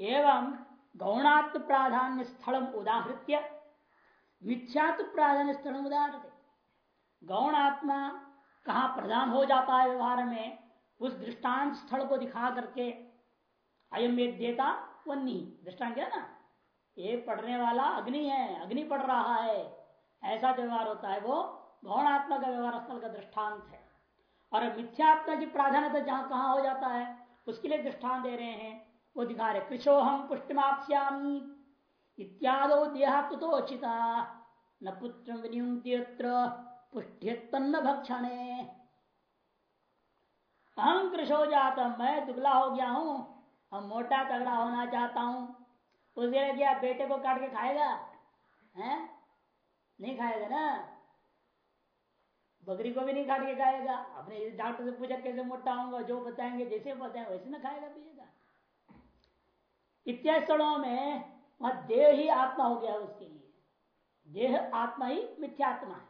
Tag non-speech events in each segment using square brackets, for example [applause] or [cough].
एवं गौणात्म प्राधान्य स्थल उदाहृत्य मिथ्यात्व प्राधान्य स्थल उदाहरण गौण आत्मा कहा प्रधान हो जाता है व्यवहार में, उस दृष्टांत स्थल को दिखा करके अयम देता वन्नी। दृष्टांत क्या ना? ये पढ़ने वाला अग्नि है, अग्नि पढ़ रहा है। ऐसा व्यवहार होता है वो गौणात्मा का व्यवहार स्थल का दृष्टांत है। और मिथ्यात्मा की प्राधान्यता जहाँ कहा हो जाता है, उसके लिए दृष्टान दे रहे हैं। वो दिखा रहे कृषोहम पुष्टिमाप्यामी इत्यादो देहात्वचिता न पुत्र विनियुक्त्यत्र पुष्टितन्न भक्षणे। अहम कृषो जाता, मैं दुबला हो गया हूँ, हम मोटा तगड़ा होना चाहता हूँ। उसके क्या बेटे को काट के खाएगा, हैं? नहीं खाएगा ना? बकरी को भी नहीं काट के खाएगा। अपने डॉक्टर से पूछा कैसे मोटा होगा जो बताएँगे, जैसे बताएँगे, वैसे ना खाएगा, पिएगा। इत्यादि स्थलों में वह देह ही आत्मा हो गया उसके लिए। देह आत्मा ही मिथ्यात्मा है।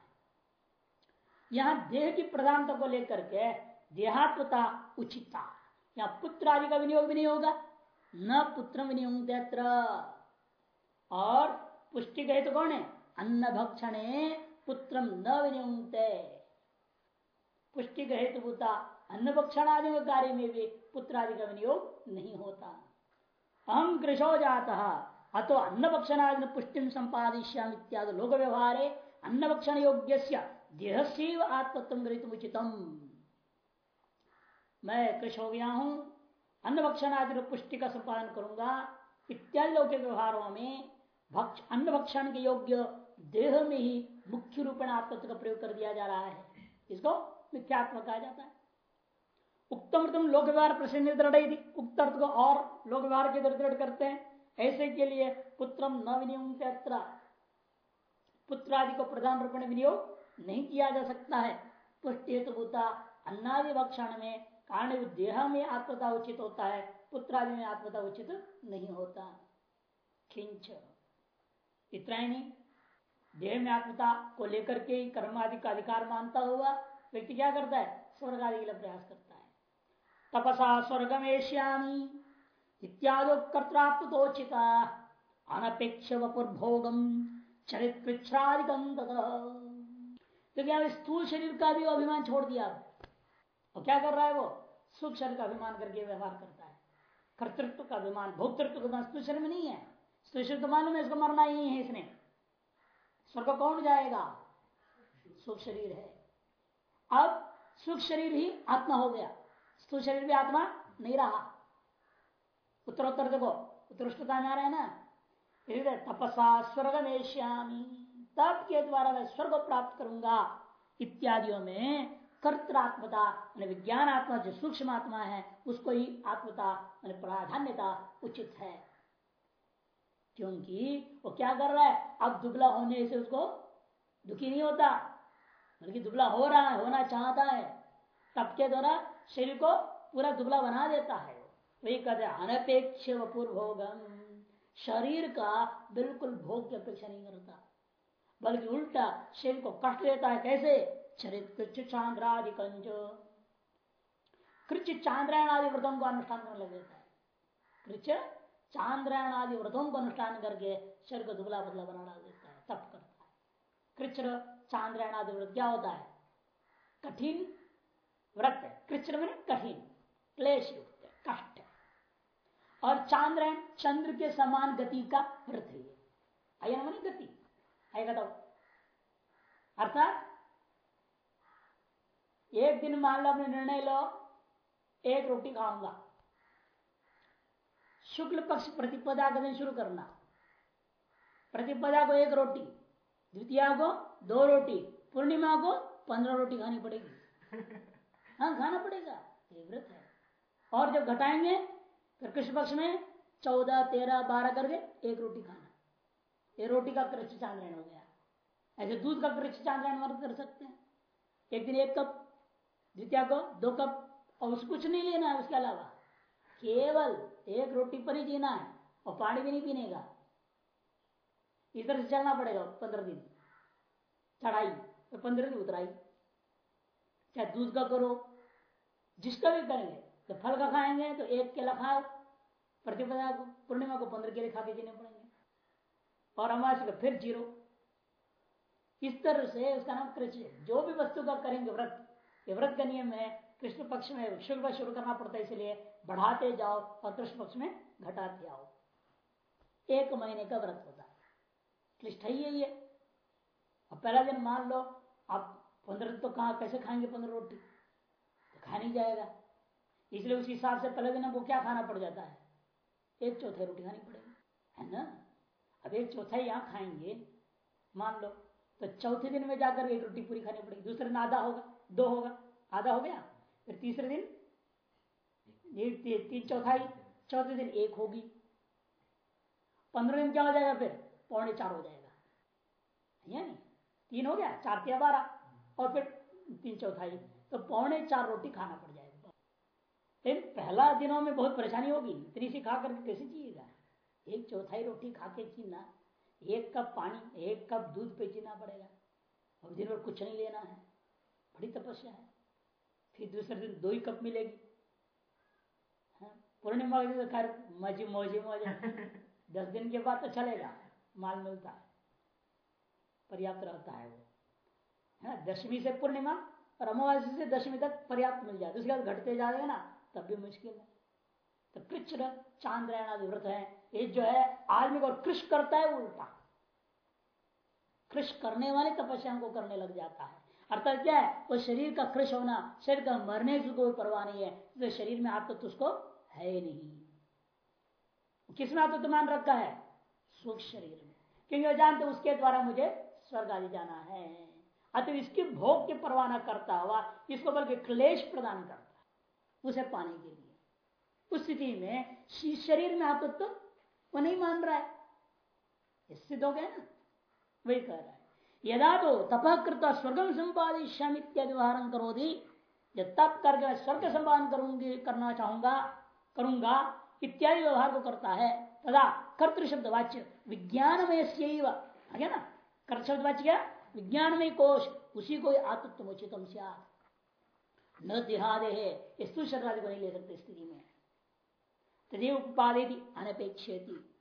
यहाँ देह की प्रधानता को लेकर के देहात्मता उचिता। या पुत्र आदि का विनियोग भी नहीं होगा। न पुत्र विनियोग और पुष्टि कहे तो कौन है? अन्न भक्षण पुत्र न विनियोग पुष्टि का हेतु होता अन्न भक्षण आदि कार्य में भी पुत्र आदि का विनियोग नहीं होता। अहम कृषो जाता अतो अन्न भक्षण पुष्टि संपादिश्याम इत्यादि लोक व्यवहार अन्न भक्षण योग्य देह से आत्मत्व उचितम। मैं कृष हो गया हूँ अन्न भक्षण आदि पुष्टि का संपादन करूँगा। इत्यादि लोक व्यवहारों में भक्ष अन्न भक्षण के योग्य देह में ही मुख्य रूप में आत्मत्व का प्रयोग कर दिया जा रहा है। इसको मिथ्यात्मक कहा जाता है। उत्तम लोक व्यवहार प्रश्न दृढ़ उक्त अर्थ को और लोक व्यवहार के दृढ़ करते हैं। ऐसे के लिए पुत्रम न विनियोग पुत्र आदि को प्रधान रूप में विनियोग नहीं किया जा सकता है। पुष्टि हेतु भूता अन्नादि भक्षण में कारण देह में आत्मता उचित होता है। पुत्र आदि में आत्मता उचित नहीं होता। खिंच इतना ही नहीं देह में आत्मता को लेकर के कर्म आदि का अधिकार मानता हुआ व्यक्ति क्या करता है? स्वर्ग आदि के लिए प्रयास करता है। तपसा स्वर्गम एशियामी इत्यादि कर्तात्मोचिता अनपेक्ष वपुर्भोगम क्योंकि अब स्थूल शरीर का भी अभिमान छोड़ दिया और क्या कर रहा है वो? सुख शरीर का अभिमान करके व्यवहार करता है। कर्तृत्व का अभिमान, भोक्तृत्व का अभिमान। स्थूल शरीर में नहीं है। स्थूल शरीर तो मालूम है, इसको मरना ही है इसने। स्वर्ग कौन जाएगा? सुख शरीर है। अब सुख शरीर ही आत्मा हो गया। स्थूल शरीर भी आत्मा नहीं रहा। उत्तरोत्तर देखो उत्कृष्टता में आ रहा है ना? तपसा स्वर्ग में श्यामी, तप के द्वारा मैं स्वर्ग प्राप्त करूँगा। इत्यादियों में कर्तरात्मता विज्ञान आत्मा जो सूक्ष्म आत्मा है, उसको ही आत्मता प्राधान्यता उचित है। क्योंकि वो क्या कर रहा है? अब दुबला होने से उसको दुखी नहीं होता। बल्कि दुबला हो रहा है, होना चाहता है। तब के द्वारा शरीर को पूरा दुबला बना देता है। वही कहते हैं अनपेक्ष भोगम शरीर का बिल्कुल भोग की अपेक्षा नहीं करता, बल्कि उल्टा शरीर को कष्ट देता है। कैसे? कंज कृच चांद्रायण आदि व्रतों को अनुष्ठान करने लग जाता है। कृच चांद्रायण आदि व्रतों को अनुष्ठान करके शरीर को दुबला बदला बना डाल देता है, तप करता है। कृष्ण चांद्रायण आदि व्रत क्या होता है? कठिन व्रत है। कृष्ण में कठिन क्लेश युक्त कष्ट और चांद्रायण चंद्र के समान गति का व्रत है। अयन मन गति। आएगा तो अर्थात, एक दिन मान लो अपने निर्णय लो, एक रोटी खाऊँगा। शुक्ल पक्ष प्रतिपदा का दिन शुरू करना। प्रतिपदा को एक रोटी, द्वितीय को दो रोटी, पूर्णिमा को पंद्रह रोटी खानी पड़ेगी। हाँ खाना पड़ेगा व्रत है। और जब घटाएँगे, फिर कृष्ण पक्ष में चौदह, तेरह, बारह करके एक रोटी खाना। ये रोटी का कृष्ण चांद्रायण हो गया। ऐसे दूध का कृष्ण चांद्रायण वर्त कर सकते हैं। एक दिन एक कप, द्वितीय को दो कप, और उस कुछ नहीं लेना है उसके अलावा। केवल एक रोटी पर ही जीना है, और पानी भी नहीं पीने का इधर से चलना पड़ेगा, पंद्रह दिन। चढ़ाई तो पंद्रह दिन उतराई। चाहे दूध का करो, जिसका भी करेंगे तो फल का खाएँगे तो एक केला खाओ, प्रतिपदा को, पूर्णिमा को पंद्रह केले खा के जीने पड़ेंगे। और अमावस्या का फिर ज़ीरो। इस तरह से उसका नाम कृष्ण जो भी वस्तु का करेंगे व्रत, ये व्रत का नियम है, कृष्ण पक्ष में शुक्ल शुरू करना पड़ता है, इसलिए बढ़ाते जाओ और कृष्ण पक्ष में घटाते आओ। एक महीने का व्रत होता है। क्लिष्ट ही है ये। पहला दिन मान लो, आप पंद्रह तो कहा, कैसे खाएँगे पंद्रह रोटी? तो खा नहीं जाएगा। इसलिए उस हिसाब से पहले दिन आपको क्या खाना पड़ जाता है? एक चौथाई रोटी खानी पड़ेगी, है ना? अब एक चौथाई यहाँ खाएँगे, मान लो तो चौथे दिन में जाकर एक रोटी पूरी खानी पड़ेगी। दूसरे दिन आधा होगा, दो होगा, आधा हो गया, फिर तीसरे दिन तीन चौथाई, चौथे दिन एक होगी। पंद्रह दिन क्या हो जाएगा फिर? पौने चार हो जाएगा। नहीं तीन हो गया, चार तिया बारह। और फिर तीन चौथाई। तो पौने चार रोटी खाना पड़ जाएगा। लेकिन पहला दिनों में बहुत परेशानी होगी। इतनी सी खा करके कैसे जिएगा? एक चौथाई रोटी खा के जीना एक कप पानी एक कप दूध पे जीना पड़ेगा। और दिन भर कुछ नहीं लेना है। बड़ी तपस्या है। फिर दूसरे दिन दो ही कप मिलेगी। हाँ, पूर्णिमा तो खैर मजी मौजी मौज। [laughs] दस दिन के बाद तो चलेगा। माल मिलता है। पर्याप्त रहता है वो। है दशमी से पूर्णिमा और अमावस्या से दशमी तक पर्याप्त मिल जाए उसके बाद घटते जाएगा ना, तब भी मुश्किल है। तो कृष्ण, चाँद आदि व्रत है। ये जो है आदमी को कृष करता है, उल्टा। कृष करने वाले तपस्या को करने लग जाता है। अर्थात क्या है? वो शरीर का कृष होना, शरीर का मरने की कोई परवाह नहीं है। तो शरीर में आत्म तो उसको है नहीं। किसमें आत्म तो मान रखा है? सुख शरीर में। क्योंकि वो जानते उसके द्वारा मुझे स्वर्ग आदि जाना है। अतः इसके भोग के परवाह करता हुआ, इसको बल्कि क्लेश प्रदान करता है, उसे पाने के लिए। उस स्थिति में शरीर में आप तो वो नहीं मान रहा है। सिद्ध हो गया ना? वही कह रहा है। यदा तो तपकृत स्वर्गम संपादिश्याम इत्यादि व्यवहार करो दी जब तप करके स्वर्ग संपादन करूँगी, करना चाहूँगा, करूँगा, इत्यादि व्यवहार को करता है, तदा कर्तृ शब्द वाच्य विज्ञान में ना? कर्त शब्द वाच्य क्या? विज्ञान में कोश, उसी को आत्म उचित न देहादे है शरीर को नहीं ले सकते स्थिति में। तदेव उपादे अनपेक्षेती।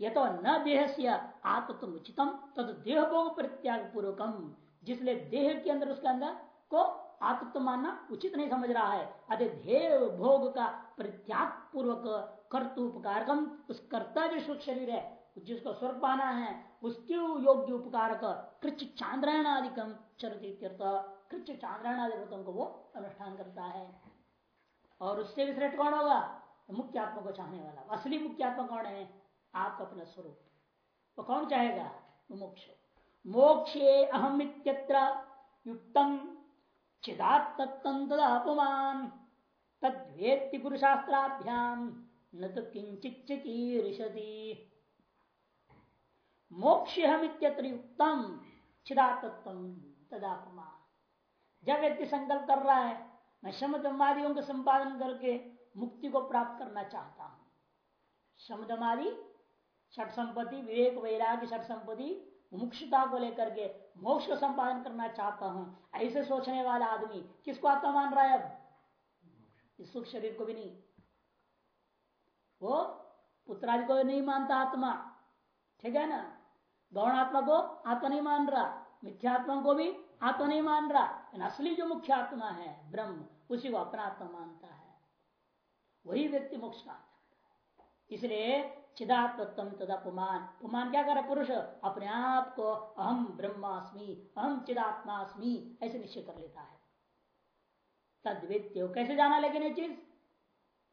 यह तो न देह से आत्म उचितम तद देह भोग प्रत्याग पूर्वकम जिसलिए देह के अंदर, उसके अंदर को आत्म मानना उचित नहीं समझ रहा है। अतः देह भोग का प्रत्याग पूर्वक कर्तुपकारकम उस कर्ता जो शरीर है, जिसको स्वर पाना है उसके योग्य उपकारक कृच चांद्रायण आदिकम चरती कृच चांद्रायण आदि व्रतों को वो अनुष्ठान करता है। और उससे भी श्रेष्ठ कौन होगा? मुख्य आत्मा को चाहने वाला। असली मुख्य आत्मा कौन है? आपका अपना स्वरूप। तो कौन चाहेगा? मोक्ष। मोक्षे अहम इत्यत्र युक्तम। चिदात अपमान तद्वेत्ति पुरुषास्त्राभ्याम। न तो किंचित मोक्ष हम तदापमान जब व्यक्ति संकल्प कर रहा है, मैं शमदमादियों का संपादन करके मुक्ति को प्राप्त करना चाहता हूँ। शमदमादि छठ संपत्ति विवेक, वैराग्य छठ संपत्ति मुमुक्षता को लेकर के मोक्ष का संपादन करना चाहता हूँ। ऐसे सोचने वाला आदमी किसको आत्मा मान रहा है अब? इस सुख शरीर को भी नहीं। वो पुत्रादि को नहीं मानता आत्मा। ठीक है ना? गौण आत्मा को आत्मा नहीं मान रहा मिथ्यात्मा को भी आत्मा नहीं मान रहा असली जो मुख्य आत्मा है, ब्रह्म, उसी को अपना आत्मा मानता है। वही व्यक्ति मोक्ष का इसलिए चिदात्म तदा पुमान क्या करे पुरुष? अपने आप को अहम ब्रह्मास्मि अहम चिदात्मास्मि, ऐसे निश्चय कर लेता है। तद्वित्य कैसे जाना लेकिन ये चीज़?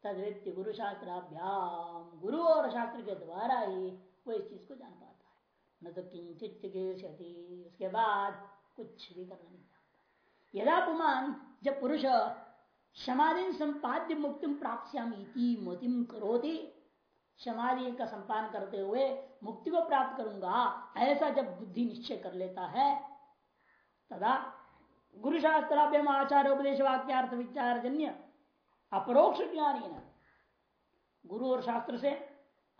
तद्वित्य गुरु शास्त्राभ्याम गुरु और शास्त्र के द्वारा ही वो इस चीज़ को जान पाता न तो किंचित चिकित्सती उसके बाद कुछ भी करना नहीं चाहता। यदा पुमान जब पुरुष समाधि संपाद्य मुक्ति प्राप्त मतिम करोती, समाधि का संपादन करते हुए मुक्ति को प्राप्त करूँगा, ऐसा जब बुद्धि निश्चय कर लेता है, तदा गुरु शास्त्राभ्यम आचार्य उपदेश वाक्यार्थ विचार जन्य अपरोक्ष ज्ञानी न गुरु और शास्त्र से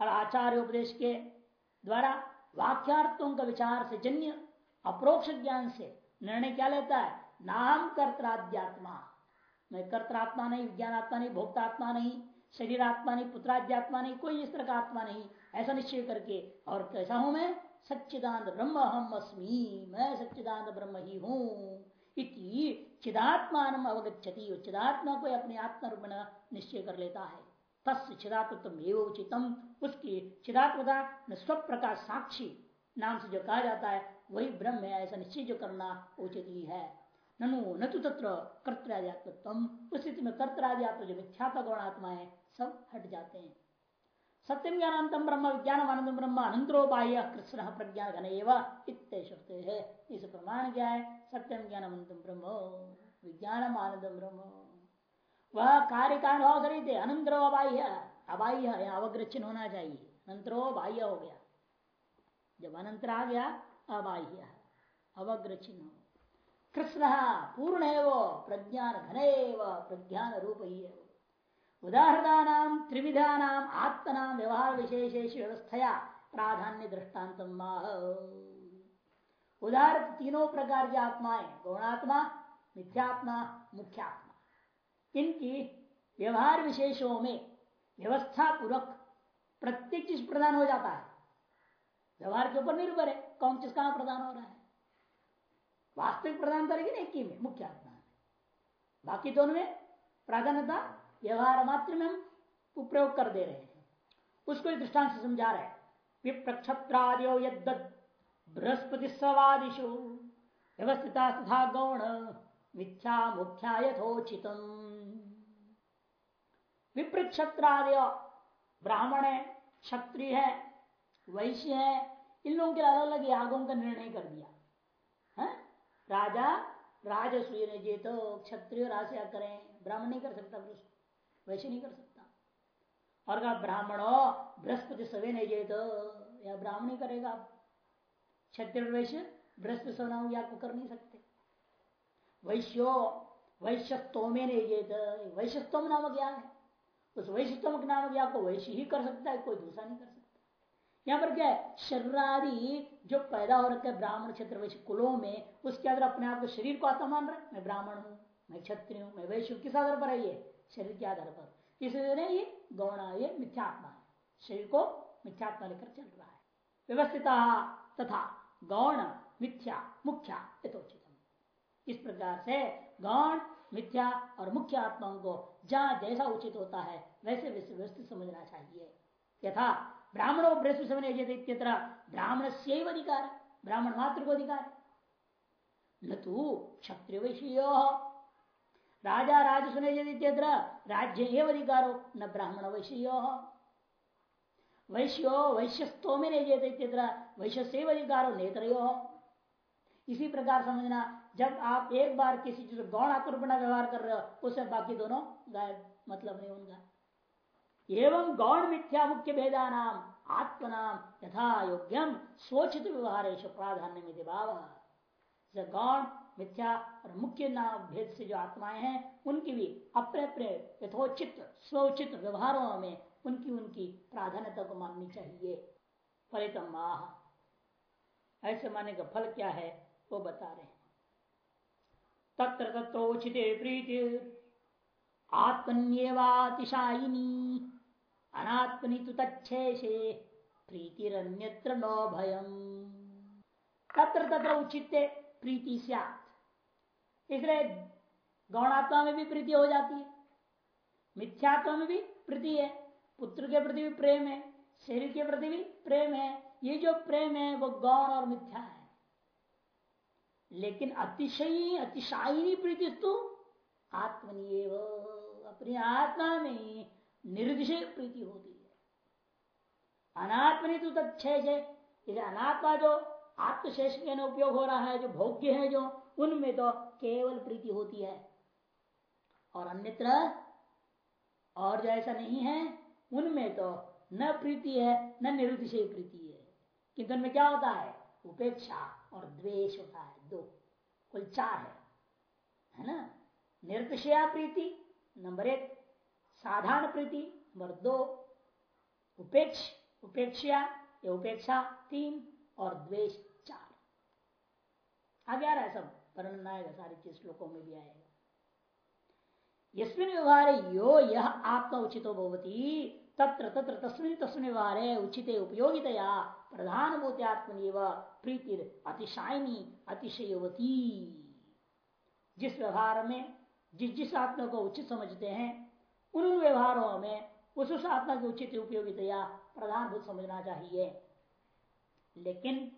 और आचार्य उपदेश के द्वारा वाक्यार्थों का विचार से जन्य अप्रोक्ष ज्ञान से निर्णय क्या लेता है? नाम कर्त्राध्यात्मा। मैं कर्तात्मा नहीं, विज्ञानात्मा नहीं, भोक्तात्मा नहीं शरीर आत्मा नहीं, पुत्राध्यात्मा नहीं, कोई इस तरह का आत्मा नहीं। ऐसा निश्चय करके, और कैसा हूँ मैं? सच्चिदानंद ब्रह्म हम अस्मी मैं सच्चिदानंद ब्रह्म ही हूँ। इति चिदात्मान अवगछति चिदात्मा को अपने आत्मा रूप निश्चय कर लेता है। तस् चिदात्म उचितम। उसकी चिदात्मता स्व प्रकाश साक्षी। नाम से जो कहा जाता है, वही ब्रह्म है, ऐसा निश्चय जो करना उचित ही है। ननु, न तो तत्र कर्तराध्यात्म उस स्थिति में कर्तराध्यात्म जो मिथ्यात्म गौणात्मा है, सब हट जाते हैं। सत्यम ज्ञानांतम ब्रह्म विज्ञान आनंद ब्रह्म अनंतरो बाह्य कृष्ण प्रज्ञान घन इतने है। इस प्रमाण क्या है? सत्यम ज्ञान ब्रह्म विज्ञान आनंद ब्रह्म। वह कार्य कारण भाव सरित अनंतरो अबाह्य अबाह्य अवग्र चिन्ह होना चाहिए। अनंतरो बाह्य हो गया। जब अनंतर आ गया, अबाह्य अवग्र चिन्ह कृष्ण पूर्ण है वो, प्रज्ञान घन प्रज्ञान रूप ही है उदाहरणानाम त्रिविधानाम आत्मनाम व्यवहार विशेषेश व्यवस्थया प्राधान्य दृष्टांत उदाहरण तीनों प्रकार की आत्माएँ, गौणात्मा, मिथ्यात्मा, मुख्यात्मा। इनकी व्यवहार विशेषों में व्यवस्था पूर्वक प्रत्येक चीज़ प्रदान हो जाता है। व्यवहार के ऊपर निर्भर है, कौन चीज़ कहाँ प्रदान हो रहा है। वास्तविक प्रदान करेगी ना एक ही में, मुख्य आत्मा में। बाकी दोनों में प्राधान्यता, व्यवहार मात्र में हम प्रयोग कर दे रहे हैं। उसको दृष्टांत से समझा रहे विप्रक्षत्रादियो यद बृहस्पति सवादिशु व्यवस्थिता तथा गौण मिथ्या मुख्या यथोचित विप्रक्षत्रादय ब्राह्मण है, क्षत्रिय है, वैश्य है, इन लोगों के अलग अलग यागों का निर्णय कर दिया। है? राजा, राजसूय ने जे तो क्षत्रिय राशि करें। ब्राह्मण नहीं कर सकता वैश्य नहीं कर सकता। और कहा, ब्राह्मणो, बृहस्पति सवे नहीं जे तो या ब्राह्मण ही करेगा क्षत्रिय वैश्य, बृहस्पति सवना या को कर नहीं सकते। वैश्यो वैश्यस्तोमे नहीं जेत वैश्यस्तोम नामक याग है। उस वैश्यस्तोम नामक याग को वैश्य ही कर सकता है, कोई दूसरा नहीं कर सकता। यहाँ पर क्या है? शरीरादि जो पैदा हो रखे ब्राह्मण क्षेत्र वैश्य कुलों में, उसके अंदर अपने आप को शरीर को आता मान रहे मैं ब्राह्मण हूँ, मैं क्षत्रिय हूँ, मैं वैश्य किस आधार पर है ये? शरीर के आधार पर। इसलिए ये गौणा ये मिथ्यात्मा है। शरीर को मिथ्यात्मा लेकर चल रहा है। व्यवस्थित तथा गौण मिथ्या मुख्या यथोचित इस प्रकार से गौण मिथ्या और मुख्य आत्माओं को जहाँ जैसा उचित होता है, वैसे वैसे व्यवस्थित समझना चाहिए। यथा, ब्राह्मणों बृहस्पति ब्राह्मण से अधिकार, ब्राह्मण मात्र को अधिकार। न तो क्षत्रिय वैश्य राजा राज सुने राज्य एवं अधिकारो, न ब्राह्मण वैश्य वैश्यो वैश्यस्तो में वैश्य से अधिकारो नेत्र इसी प्रकार समझना, जब आप एक बार किसी चीज़ गौण आत्मरूपणा व्यवहार कर रहे हो, उससे बाकी दोनों गायब मतलब नहीं उनका एवं गौण मिथ्या मुख्य भेदा नाम आत्मनाम, यथा योग्यम सोचित व्यवहार प्राधान्य में भाव। गौण, मिथ्या और मुख्य नाम भेद से जो आत्माएँ हैं, उनकी भी अपने अपने यथोचित, स्वचित व्यवहारों में उनकी उनकी प्राधान्यता को माननी चाहिए। फलितम ऐसे मानने का फल क्या है? वो बता रहे तत्र तत्रोचित प्रीति, आत्मन्यवातिशायिनी, अनात्मनि तो तच्छेषे, प्रीतिरन्यत्र नो भयम। तत्र तत्र उचित प्रीति इसलिए गौणात्मा में भी प्रीति हो जाती है। मिथ्यात्मा में भी प्रीति है। पुत्र के प्रति भी प्रेम है। शरीर के प्रति भी प्रेम है। ये जो प्रेम है, वो गौण और मिथ्या है। लेकिन अतिशयी अतिशायी प्रीति तो आत्मनि अपनी आत्मा में निर्दिशय प्रीति होती है। अनात्मनि तो तत्क्षय अनात्मा जो आत्मशेष के उपयोग हो रहा है, जो भोग्य है, जो उनमें तो केवल प्रीति होती है। और अन्यत्र और जो ऐसा नहीं है, उनमें तो न प्रीति है, न निरुद्धिशय प्रीति है। किंतु उनमें क्या होता है? उपेक्षा। और द्वेष होता है दो। कुल चार है। है ना? निरतिशया प्रीति, नंबर एक। साधारण प्रीति, नंबर दो। उपेक्ष उपेक्षा या उपेक्षा तीन और द्वेष चार। आ रहा है सब वर्णन आएगा, सारी चीज़ श्लोकों में भी आएगा। यस्मिन व्यवहार यो यह आत्मा उचित भवती। तत्र तत्र तस्मिन तस्मिन व्यवहार उचित उपयोगितया प्रधान भूत्यात्मनि प्रीति अतिशायनी, अतिशयवती। जिस व्यवहार में जिस जिस आत्मा को उचित समझते हैं, उन उन व्यवहारों में उस उस आत्मा की उचित उपयोगितया प्रधान भूत समझना चाहिए। लेकिन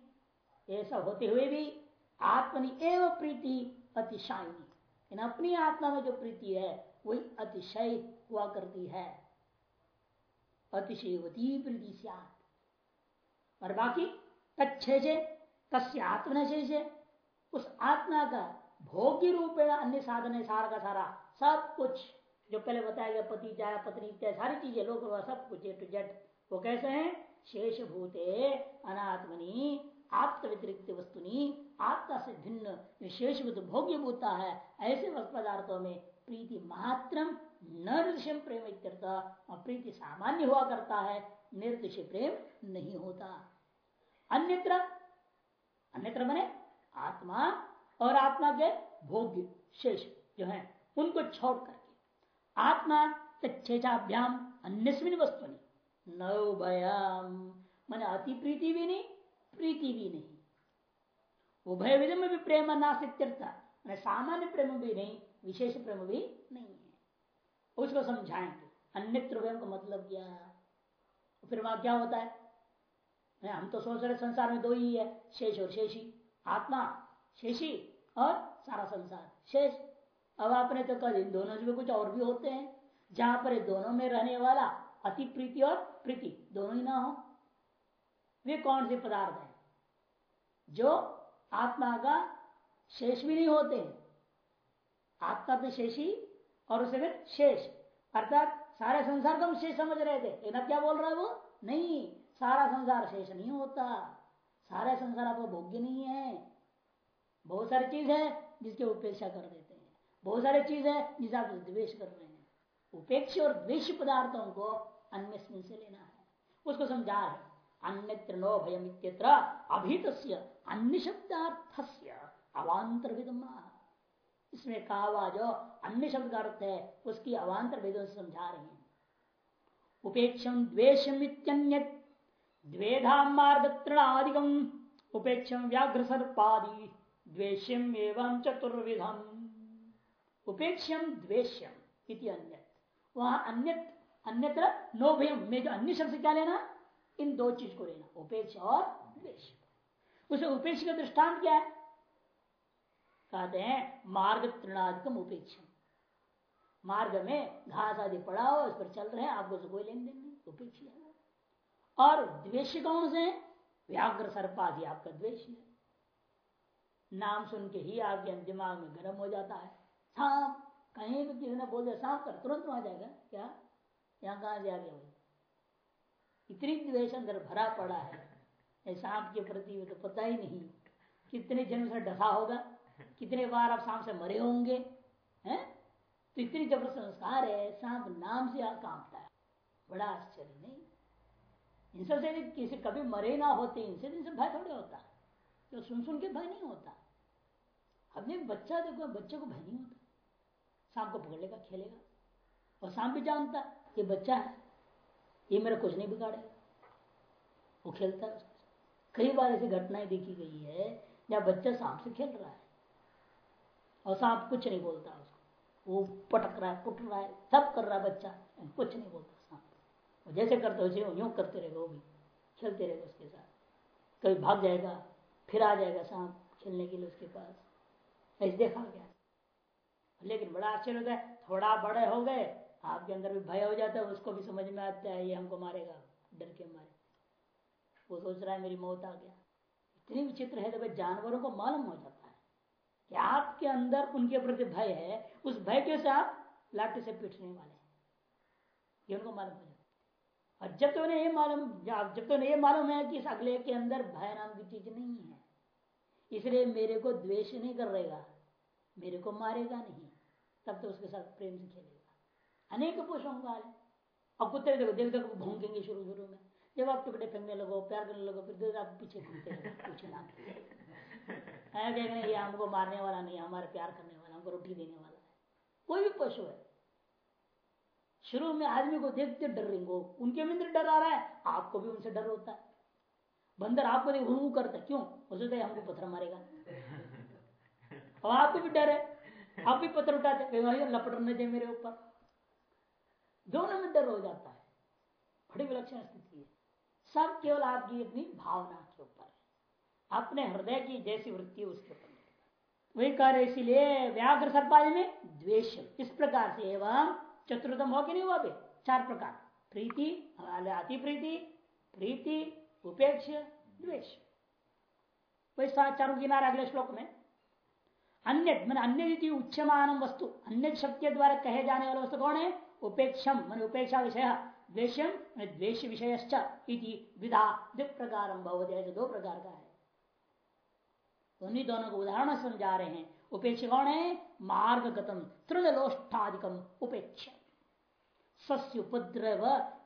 ऐसा होते हुए भी आत्मनि एवं प्रीति अतिशायनी। अपनी आत्मा में जो प्रीति है, वही अतिशय हुआ करती है। प्रीति और बाकी तत्शे तस्य उस आत्मा का भोग्य रूप अन्य साधन है सारा का सारा, सब कुछ, जो पहले बताया गया, पति जाया, पत्नी इत्यादि, सारी चीज़ें लोग सब कुछ टू जेट वो कैसे हैं? शेष भूते अनात्मनी आत्म व्यतिरिक्त वस्तुनी, आत्मा से भिन्न विशेष भोग्य भूता है, ऐसे पदार्थों में प्रीति मात्र निर्दिशम प्रेम और प्रीति सामान्य हुआ करता है निर्दिश प्रेम नहीं होता। अन्यत्र अन्यत्र बने आत्मा और आत्मा के भोग्य शेष जो है, उनको छोड़ करके। आत्मा चेचाभ्याम अन्य वस्तु नवभयाम, मैंने अति प्रीति भी नहीं, प्रीति भी नहीं। उभय विधि में भी प्रेम नास्त्यर्थ सामान्य प्रेम भी नहीं, विशेष प्रेम भी नहीं। है उसको समझाएँगे। अन्यत्र का मतलब क्या? फिर वहाँ क्या होता है? हम तो सोच रहे संसार में दो ही है, शेष और शेषी। आत्मा, शेषी और सारा संसार, शेष। अब आपने तो कल इन दोनों में कुछ और भी होते हैं, जहाँ पर दोनों में रहने वाला अति प्रीति और प्रीति, दोनों ही ना हो। वे कौन से पदार्थ हैं? जो आत्मा का शेष भी नहीं होते आत्मा पे शेषी और उसे फिर शेष, अर्थात सारे संसार को हम शेष समझ रहे थे। लेकिन क्या बोल रहा है वो? नहीं, सारा संसार शेष नहीं होता। सारा संसार आपको भोग्य नहीं है। बहुत सारी चीज़ है जिसकी उपेक्षा कर देते हैं। बहुत सारी चीज़ है जिसे आप द्वेष कर रहे हैं। उपेक्षा और द्वेष पदार्थों को अन्य से लेना है। उसको समझा रहे अन्यत्र नो भयम इत्यत्र अभित अन्य शब्दार्थ अवान्तर इसमें कहा जो अन्य शब्द का अर्थ है, उसकी अवान्तर वेदों से समझा रहे हैं। उपेक्षम द्वेशम द्वेधा मार्ग तृणादिकम उपेक्षम व्याघ्र सर्पादी द्वेश्यम एवं चतुर्विधम। उपेक्षम द्वेश्यम इति अन्य वहाँ अन्य अन्यत्र नो भयम में जो अन्य शब्द क्या लेना? इन दो चीज़ को लेना, उपेक्ष और द्वेश उसे उपेक्ष का दृष्टांत क्या है? कहते हैं, मार्ग तृणाधिकम उपेक्षा मार्ग में घास आदि पड़ा हो इस पर चल रहे हैं, आपको कोई लेन देन नहीं उपेक्षा है। और द्वेष कौन से व्याघ्र सर्पादि आपका द्वेष है। नाम सुन के ही आपके दिमाग में गर्म हो जाता है। सांप, कहीं भी किसी ने बोल दिया, सांप कर तुरंत वहाँ जाएगा। क्या? यहाँ कहा जा गया भाई? इतनी द्वेष अंदर भरा पड़ा है सांप के प्रति तो पता ही नहीं, कितने जन्म से डसा होगा। कितने बार आप सांप से मरे होंगे, हैं? तो इतनी ज़बरदस्त संस्कार है, सांप नाम से कांपता है। बड़ा आश्चर्य, नहीं? सबसे किसी कभी मरे ना होते, इनसे इनसे भय थोड़े होता। तो सुन सुन के भय नहीं होता। अपने बच्चा देखो, बच्चे को भय नहीं होता। सांप को पकड़ लेगा, खेलेगा। और सांप भी जानता ये बच्चा है, ये मेरा कुछ नहीं बिगाड़ेगा वो खेलता है कई बार ऐसी घटनाएँ देखी गई है जब बच्चा सांप से खेल रहा है। और सांप कुछ नहीं बोलता उसको। वो पटक रहा है, कुट रहा है, सब कर रहा है बच्चा। कुछ नहीं बोलता सांप जैसे करते हो यूँ करते रहेगा वो भी, खेलते रहेगा उसके साथ। कभी भाग जाएगा, फिर आ जाएगा सांप खेलने के लिए उसके पास। ऐसे देखा गया। लेकिन बड़ा आश्चर्य होता है थोड़ा बड़े हो गए, आपके अंदर भी भय हो जाता है, उसको भी समझ में आता है, ये हमको मारेगा, डर के मारे। वो सोच रहा है, मेरी मौत आ गया। इतनी विचित्र है तो भाई जानवरों को मालूम हो जाता है। कि आपके अंदर उनके प्रति भय है, उस भय के से आप लाठी से पीटने वाले ये उनको मालूम हो जाता और जब तो उन्हें ये मालूम, जब तो उन्हें ये मालूम है कि इस अगले के अंदर भय नाम की चीज़ नहीं है, इसलिए मेरे को द्वेष नहीं कर रहेगा मेरे को मारेगा नहीं, तब तो उसके साथ प्रेम से खेलेगा। अनेक पुरुषों का अब कुत्ते देखो देख देखो भूखेंगे शुरू शुरू में। जब आप टुकड़े फेंकने लगो, प्यार करने लगो, फिर आप पीछे घूमते पीछे ना ये हमको मारने वाला नहीं, हमारे प्यार करने वाला, हमको रोटी देने वाला है। कोई भी पशु है। शुरू में आदमी को देखते डर रही उनके अंदर डर आ रहा है, आपको भी उनसे डर होता है। बंदर आपको देख हु करता क्यों? हो सकता है, हमको पत्थर मारेगा। और आपको भी डर है। आप भी पत्थर उठाते लपट नहीं दे मेरे ऊपर। दोनों में डर हो जाता है। बड़ी विलक्षण स्थिति है। सब केवल आपकी अपनी भावना के ऊपर। है अपने हृदय की जैसी वृत्ति उसके ऊपर वही कार्य इसीलिए व्याघ्र सर्पादि में द्वेष। इस प्रकार से एवं चतुर्थम हो कि नहीं हुआ चार प्रकार। प्रीति अति प्रीति प्रीति, उपेक्ष वही चारों किनारे अगले श्लोक में। अन्य, मान अन्य उच्चमान वस्तु। अन्य शक्ति द्वारा कहे जाने वाला वस्तु कौन है? उपेक्षम, मान उपेक्षा विषय। द्वेशम द्वेश विषय विधा प्रकार दो प्रकार का है। उन्हीं दोनों को उदाहरण समझा रहे हैं। उपेक्ष कौन है? मार्ग गतम तृणलोष्ठादिकम उपेक्ष सस्य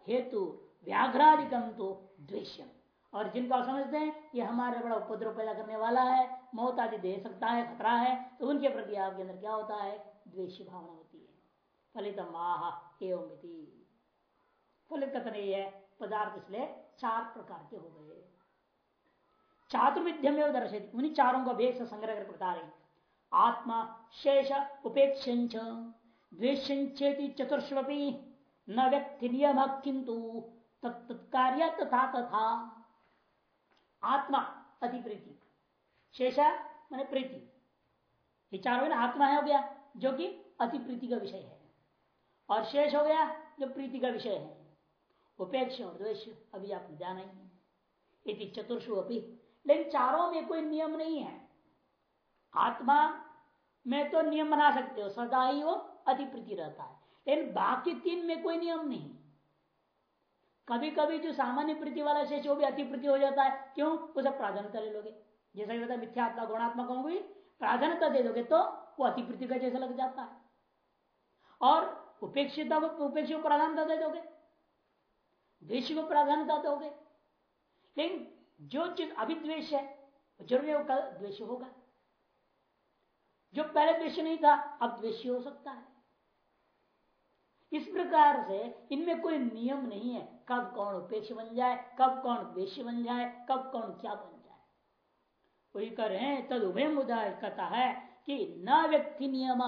हेतु व्याघ्रादिकम तो द्वेश्यम और जिनको आप समझते हैं, ये हमारे बड़ा उपद्रव पैदा करने वाला है, मौत आदि दे सकता है, खतरा है तो उनके प्रति आपके अंदर क्या होता है? द्वेषी भावना होती है। फलित माह एवं फलित कथन ये पदार्थ इसलिए चार प्रकार के हो गए। चातुर्विध्य में दर्शित उन्हीं चारों का भेद संग्रह कर बता रहे आत्मा शेष उपेक्ष चतुर्श्वपी न व्यक्ति नियम किंतु तत्कार्य तथा तथा। आत्मा, अति प्रीति। शेषा मैंने प्रीति। ये चारों में आत्मा है हो गया, जो कि अति प्रीति का विषय है। और शेष हो गया, जो प्रीति का विषय है। उपेक्ष और द्वेष, अभी आपने जाना ही। चतुर्षु अपी लेकिन चारों में कोई नियम नहीं है। आत्मा में तो नियम बना सकते हो सदा ही वो अधिप्रीति रहता है। लेकिन बाकी तीन में कोई नियम नहीं। कभी कभी जो सामान्य प्रति वाला शेष, वो भी अति प्रीति हो जाता है। क्यों? उसे प्राधान्यता ले लोगे। जैसा कि मिथ्यात्मा गुणात्मक होंगे, प्राधान्यता दे दोगे तो वो अति प्रीति का जैसा लग जाता है। और उपेक्षिता उपेक्षित को प्राधान्यता दे दोगे। द्वेष को प्राधान्यता दोगे। लेकिन जो चीज़ अभी द्वेष है ज़रूरी वो कल द्वेष होगा। जो पहले द्वेष नहीं था, अब द्वेष हो सकता है। इस प्रकार से इनमें कोई नियम नहीं है, कब कौन उपेक्ष बन जाए, कब कौन द्वेष बन जाए, कब कौन क्या बन जाए। वही कर रहे हैं तद उभय मुदा कहता है कि न व्यक्ति नियम,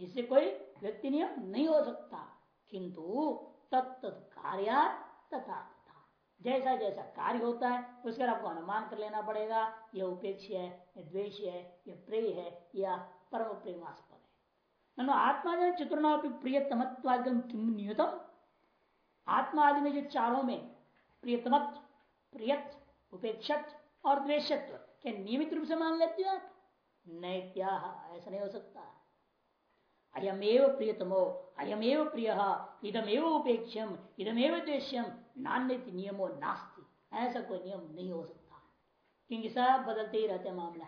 इससे कोई व्यक्ति नियम नहीं हो सकता, किंतु तत्त कार्य तथा। जैसा जैसा कार्य होता है, उसका आपको अनुमान कर लेना पड़ेगा, यह उपेक्ष है, यह द्वेष है, यह प्रेय है या परम प्रेमास्पद है। आत्मा जो चतुर्ना प्रियतमत्वादिगम किम नियतम? आत्मा आदि में जो चारों में प्रियतमत्व, प्रियत, उपेक्षत और द्वेषत्व, क्या नियमित रूप से मान लेते हो आप? नहीं, क्या? ऐसा नहीं हो सकता। अयमेव प्रियतमो, अयमेव प्रिय, इदमेव उपेक्षम इदमेव द्वेश्यम नान्य नियमो नास्ति। ऐसा कोई नियम नहीं हो सकता। क्योंकि सब बदलते ही रहते मामला।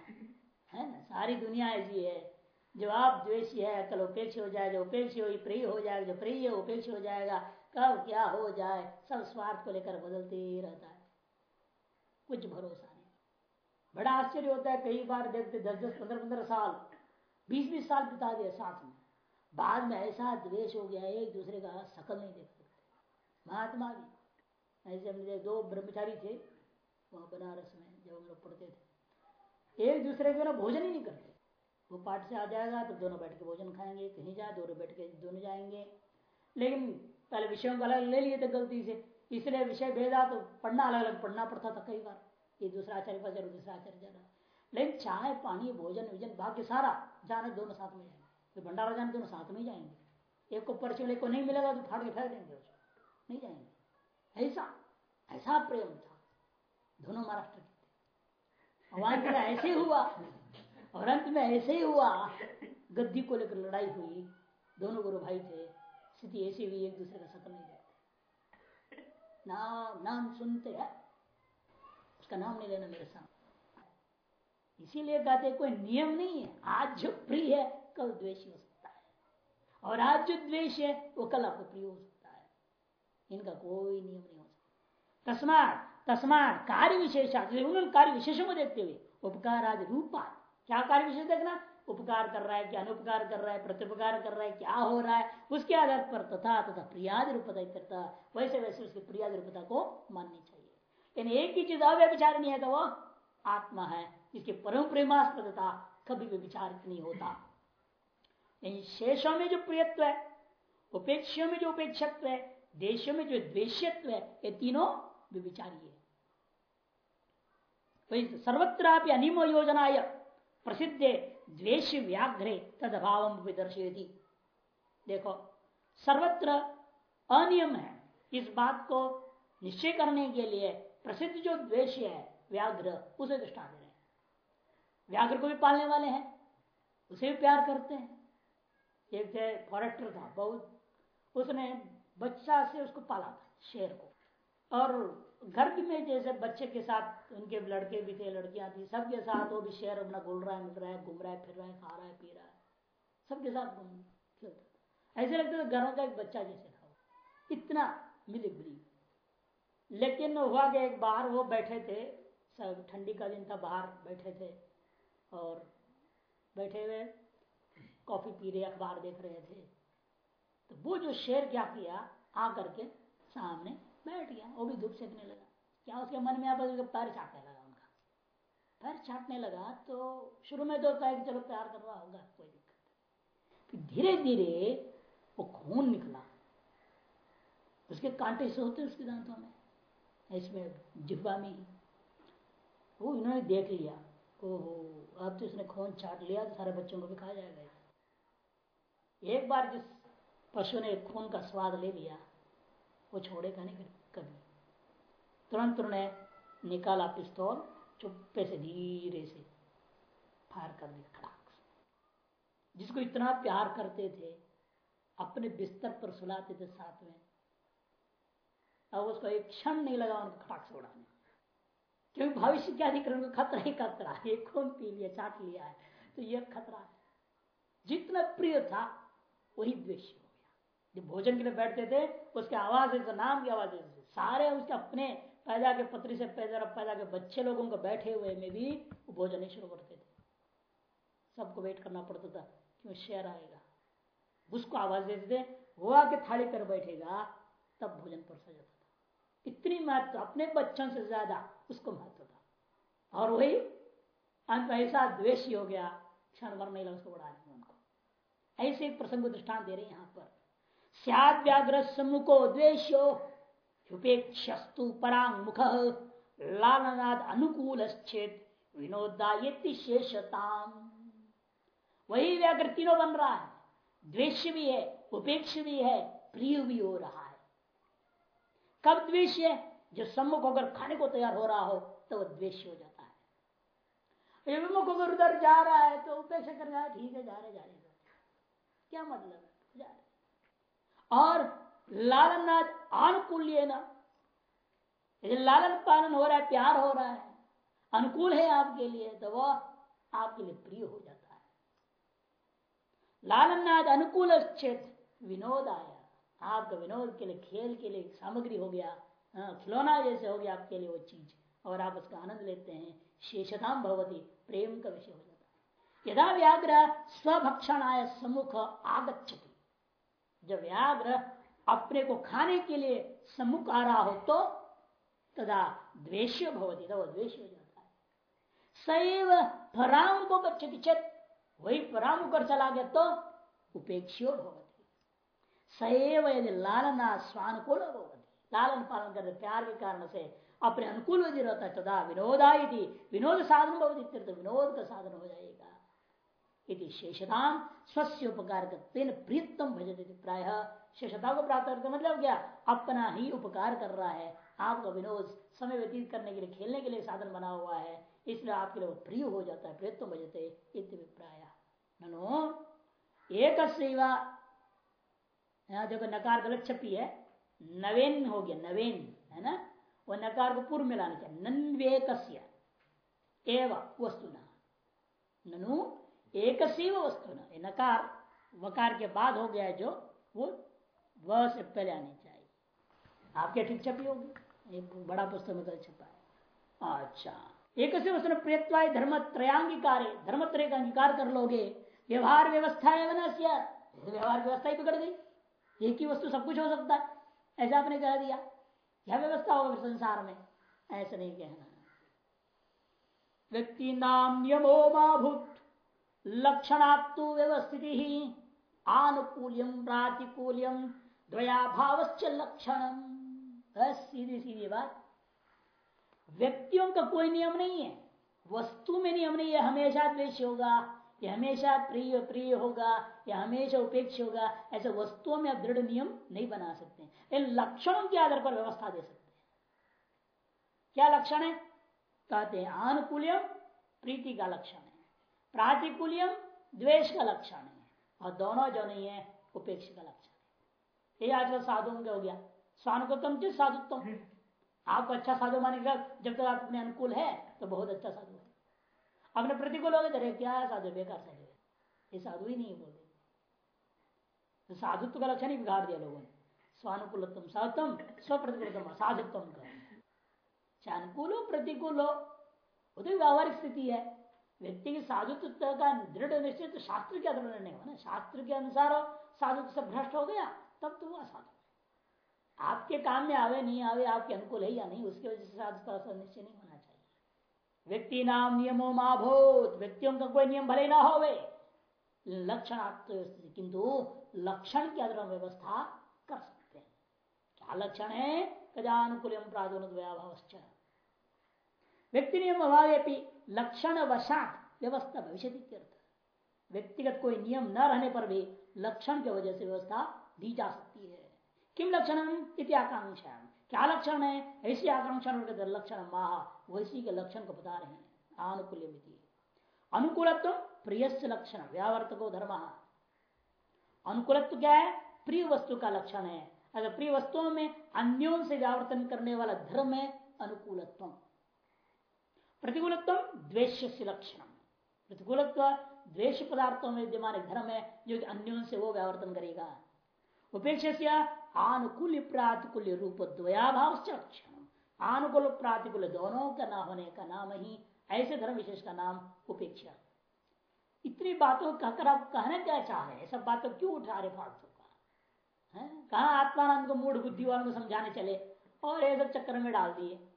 है ना? सारी दुनिया ऐसी है। जो आप द्वेषी है, कल उपेक्ष हो जाएगा उपेक्ष हो, प्रिय हो जाएगा जो प्रिय है, उपेक्ष हो जाएगा, कब क्या हो जाए, सब स्वार्थ को लेकर बदलते ही रहता है। कुछ भरोसा नहीं। बड़ा आश्चर्य होता है, कई बार देखते दस दस पंद्रह पंद्रह साल बीस बीस साल बिता दिया साथ में। बाद में ऐसा द्वेष हो गया, एक दूसरे का शकल नहीं देख सकते। महात्मा भी ऐसे हमने दो ब्रह्मचारी थे, वहाँ बनारस में जब हम लोग पढ़ते थे। एक दूसरे के ना भोजन ही नहीं करते। वो पाठ से आ जाएगा तो दोनों बैठ के भोजन खाएँगे, कहीं जाए दोनों बैठ के दोनों जाएँगे। लेकिन पहले विषयों को अलग ले लिए थे गलती से। इसलिए विषय भेदा तो पढ़ना अलग अलग पढ़ना पड़ता था कई बार। ये दूसरा आचार्य पास दूसरा आचार्य जाना लेकिन चाय, पानी, भोजन, विजन, भाग्य सारा जाने दोनों साथ में जाएँगे। भंडारा जाने दोनों साथ में ही जाएँगे। एक को परिचय को नहीं मिलेगा तो फाड़ के फेंक देंगे उसको। नहीं जाएँगे। ऐसा ऐसा प्रेम था। दोनों महाराष्ट्र के वहाँ के ऐसे हुआ और अंत में ऐसे ही हुआ, गद्दी को लेकर लड़ाई हुई। दोनों गुरु भाई थे। स्थिति ऐसी हुई, एक दूसरे का सकल नहीं देते नाम नाम सुनते हैं। उसका नाम नहीं लेना मेरे सामने। इसीलिए कहते कोई नियम नहीं है। आज जो प्रिय है, कल द्वेष हो सकता है। और आज जो द्वेष है, वो कल आपको प्रिय हो सकता है। इनका कोई नियम नहीं हो सकता। तस्मात तस्मात कार्य विशेष उन्होंने कार्य विशेषों को देखते हुए उपकार आदि रूपा क्या कार्य विशेष देखना? उपकार कर रहा है क्या अनुपकार कर रहा है प्रत्युपकार कर रहा है, क्या हो रहा है, उसके आधार पर तथा तथा प्रियादि रूपता वैसे वैसे उसकी प्रियादि रूपता को माननी चाहिए। लेकिन एक ही चीज़ अव्यविचार नहीं है तो वो आत्मा है, जिसकी परम प्रेमास्पदता कभी भी विचार नहीं होता। शेषों में जो प्रियत्व है उपेक्षों में जो उपेक्षत्व है देशों में जो द्वेश्यत्व है, ये तीनों विचारी है। तो सर्वत्र अनिम योजना प्रसिद्ध द्वेश व्याघ्रे तद अभाव दर्शेती देखो, सर्वत्र अनियम है। इस बात को निश्चय करने के लिए प्रसिद्ध जो द्वेष है, व्याघ्र, उसे दृष्टा दे रहे व्याघ्र को भी पालने वाले हैं, उसे भी प्यार करते हैं। एक फॉरेस्टर था, बहुत, उसने बच्चा से उसको पाला था, शेर को। और घर में जैसे बच्चे के साथ, उनके लड़के भी थे, लड़कियाँ थी, सबके साथ वो भी शेर अपना घुल रहा है, मिल रहा है, घूम रहा है, फिर रहा है, खा रहा है, पी रहा है। सबके साथ खेलता ऐसे लगता था घरों का एक बच्चा जैसे था इतना मिली मिली लेकिन हुआ कि एक बार वो बैठे थे, सब ठंडी का दिन था, बाहर बैठे थे और बैठे हुए कॉफ़ी पी रहे, अखबार देख रहे थे। तो वो जो शेर क्या किया? आकर के सामने बैठ गया। वो भी धूप सेकने लगा। क्या उसके मन में आप पैर चाटने लगा उनका? पैर चाटने लगा तो शुरू में तो कहा चलो प्यार कर रहा होगा, कोई दिक्कत फिर धीरे धीरे वो खून निकला। उसके कांटे से होते उसके दांतों में। इसमें जिब्बा में ही। वो इन्होंने देख लिया। ओहो, अब तो इसने खून चाट लिया तो सारे बच्चों को भी खा जाएगा। एक बार जिस पशु ने खून का स्वाद ले लिया। वो छोड़ेगा नहीं, कभी। तुरंत उन्होंने निकाला पिस्तौल, चुप्पे से धीरे से फायर कर दिया खड़ाक जिसको इतना प्यार करते थे, अपने बिस्तर पर सुलाते थे साथ में। अब उसको एक क्षण नहीं लगा उनको खटाक से उड़ाने। क्योंकि भविष्य क्या दिख रहा खतरा ही खतरा है। खून पी लिया, चाट लिया है। तो यह खतरा है। जितना प्रिय था, वही द्वेष। जब भोजन के लिए बैठते थे, उसके आवाज़ से नाम की आवाज़ सारे उसके अपने पैदा के पत्री से पैदा पैदा के बच्चे लोगों को बैठे हुए में भी वो भोजन शुरू करते थे। सबको वेट करना पड़ता था क्यों शेर आएगा। उसको आवाज़ देते थे, वो आके थाली पर बैठेगा, तब भोजन परसा जाता था। इतनी महत्व, अपने बच्चों से ज़्यादा उसको महत्व था। और वही अंत ऐसा द्वेषी हो गया, क्षण भर नहीं लगा उसको उनको। ऐसे एक प्रसंग दृष्टान दे रहे यहाँ पर। सियाद व्याघ्र सम्मुखो द्वेशो उपेक्षस्तु मुख लालनाद अनुकूल विनोदायति शेषताम। वही व्याघ्र तीनों बन रहा है द्वेष भी है, उपेक्ष भी है, प्रिय भी हो रहा है। कब द्वेष है जो सम्मुख होकर खाने को तैयार हो रहा हो तो वह द्वेष हो जाता है। विमुख होकर उधर जा रहा है तो उपेक्षा कर रहा है, ठीक है, जा रहे जा रहे। क्या मतलब है? और लालनाथ अनुकूल्य न। लालन पालन हो रहा है प्यार हो रहा है अनुकूल है आपके लिए तो वह आपके लिए प्रिय हो जाता है। लालनाथ अनुकूल विनोद आया। आपका विनोद के लिए खेल के लिए सामग्री हो गया हाँ, खिलौना जैसे हो गया आपके लिए वो चीज़। और आप उसका आनंद लेते हैं शेषताम भगवती प्रेम का विषय हो जाता है। यदा व्याघ्र स्वभक्षणाय सम्मुख आगछति जब व्याघ्र अपने को खाने के लिए सम्मुख आ रहा हो तो तदा द्वेश भवती तो द्वेश हो जाता है। सैव पराम को गच्छति चेत, वही पराम कर चला गया तो उपेक्षो भवती। सैव यदि लालना स्वानुकूल भवती, लालन पालन कर प्यार के कारण से अपने अनुकूल यदि रहता है, तदा विनोदा विनोद साधन भवती विनोद का साधन हो जाएगा। इति शेषताम, स्वस्य उपकार प्रियतम भजते प्राय शेषता को प्राप्त करते मतलब क्या अपना ही उपकार कर रहा है। आपका विनोद समय व्यतीत करने के लिए, खेलने के लिए साधन बना हुआ है, इसलिए आपके लिए प्रिय हो जाता है प्रियत्म भजते इतिप्राय ननो एक देखो नकार गलत छपी है, नवेन हो गया, नवेन, है ना? वो नकार को पूर्व में लाना चाहिए नन्वेक वस्तु ननु एक वस्तु न। नकार वकार के बाद हो गया जो, वो व से पहले आनी चाहिए। आपके ठीक छपी होगी। एक बड़ा पुस्तक में कल छपा है। अच्छा। एक वस्तु प्रियत्वाय धर्म त्रयांगीकार। धर्म त्रय का अंगीकार कर लोगे। व्यवहार व्यवस्था है व्यवहार व्यवस्था ही बिगड़ गई। एक ही वस्तु सब कुछ हो सकता है। ऐसा आपने कह दिया। क्या व्यवस्था होगा संसार में। ऐसा नहीं कहना। व्यक्ति नाम नियमो माभूत। लक्षणात्तु व्यवस्थित। ही आनुकूल्यम प्रातिकूल्यम द्वयाभाव लक्षण सीधी सीधी बात। व्यक्तियों का कोई नियम नहीं है। वस्तु में नियम नहीं है। हमेशा द्वेष होगा या हमेशा प्रिय प्रिय होगा या हमेशा उपेक्ष होगा। ऐसे वस्तुओं में आप दृढ़ नियम नहीं बना सकते इन लक्षणों के आधार पर व्यवस्था दे सकते हैं। क्या लक्षण है? कहते हैं आनुकूल्यम प्रीति का लक्षण। प्रातिकूल्यम द्वेष का लक्षण है और दोनों जो नहीं है, उपेक्ष का लक्षण है। ये आजकल साधुओं का हो गया। स्वानुकतम जिस साधुत्म आप अच्छा साधु मानेगा जब तक आप अपने अनुकूल है तो बहुत अच्छा साधु है। अपने प्रतिकूल हो गए क्या साधु बेकार साधु है। ये साधु ही नहीं बोलते तो साधुत्व का लक्षण ही बिगाड़ दिया लोगों ने। स्वानुकूलतम साधुत्म स्व प्रतिकूलतम साधुत्व का अनुकूल हो, प्रतिकूल हो, वो तो व्यावहारिक स्थिति है। व्यक्ति की साधुत्व का दृढ़ निश्चित तो शास्त्र के आधार नहीं हो ना शास्त्र के अनुसार साधुत्व से भ्रष्ट हो गया, तब तो वो असाधु आपके काम में आवे, नहीं आवे, आपके अनुकूल है या नहीं, उसकी वजह से साधुता निश्चय नहीं होना चाहिए। व्यक्ति नाम नियमो माभूत व्यक्तियों का कोई नियम भले ना हो लक्षण किंतु लक्षण के आधार व्यवस्था कर सकते हैं। क्या लक्षण है? कदानुकूल प्रादुर्भाव व्यक्ति नियम अभावे लक्षण वशात व्यवस्था भविष्य व्यक्तिगत कोई नियम न रहने पर भी लक्षण की वजह से व्यवस्था दी जा सकती है। किम लक्षण आकांक्षा क्या लक्षण है? ऐसी आकांक्षा लक्षण माह वैसी के लक्षण को बता रहे हैं। आनुकूल्य अनुकूलत्व प्रिय लक्षण, व्यावर्तको धर्म। अनुकूलत्व क्या है? प्रिय वस्तु का लक्षण है। अगर प्रिय वस्तुओं में अन्यों से व्यावर्तन करने वाला धर्म है, अनुकूलत्व। प्रतिकूलत्व द्वेश लक्षण। प्रतिकूलत्व द्वेश पदार्थों में विद्यमान धर्म है, जो कि अन्यों से वो व्यावर्तन करेगा। उपेक्ष आनुकूल प्रातिकूल रूप द्वयाभाव लक्षण। आनुकूल प्रातिकूल दोनों का ना होने का नाम ही ऐसे धर्म विशेष का नाम उपेक्षा। इतनी बातों कहकर आप कहना क्या चाह रहे हैं? सब बातों क्यों उठा रहे फालतू का? कहा आत्मानंद को मूड बुद्धि वालों को समझाने चले? और ये सब चक्कर में डाल दिए।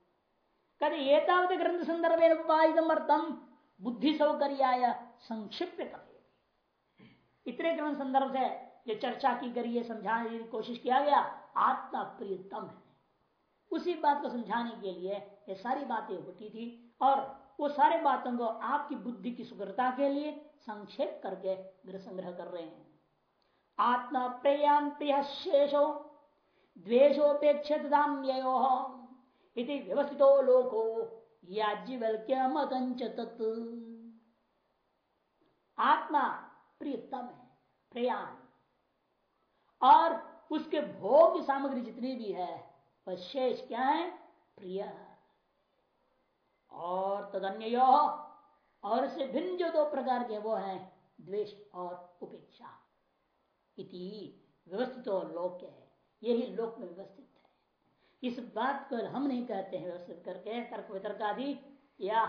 कभी ये ग्रंथ संदर्भ बुद्धि सौकर्याय संक्षिप्त इतने ग्रंथ संदर्भ से जो चर्चा की गई है समझाने की कोशिश किया गया आत्मा प्रियतम है। उसी बात को समझाने के लिए ये सारी बातें होती थी और वो सारे बातों को आपकी बुद्धि की सुगरता के लिए संक्षेप करके गृह संग्रह कर रहे हैं। आत्मा प्रियान प्रिय शेषो द्वेशोपेक्षित व्यवस्थित लोको याज्ञवल्क्य मतंच आत्मा प्रियतम है, प्रियान। और उसके भोग की सामग्री जितनी भी है, वह शेष क्या है? प्रिय। और तदन्य और से भिन्न जो दो प्रकार के वो हैं, द्वेष और उपेक्षा। इति व्यवस्थित लोक है, यही लोक में व्यवस्थित। इस बात को हम नहीं कहते हैं, व्यवस्थित करके, तर्क वितर्क आदि, या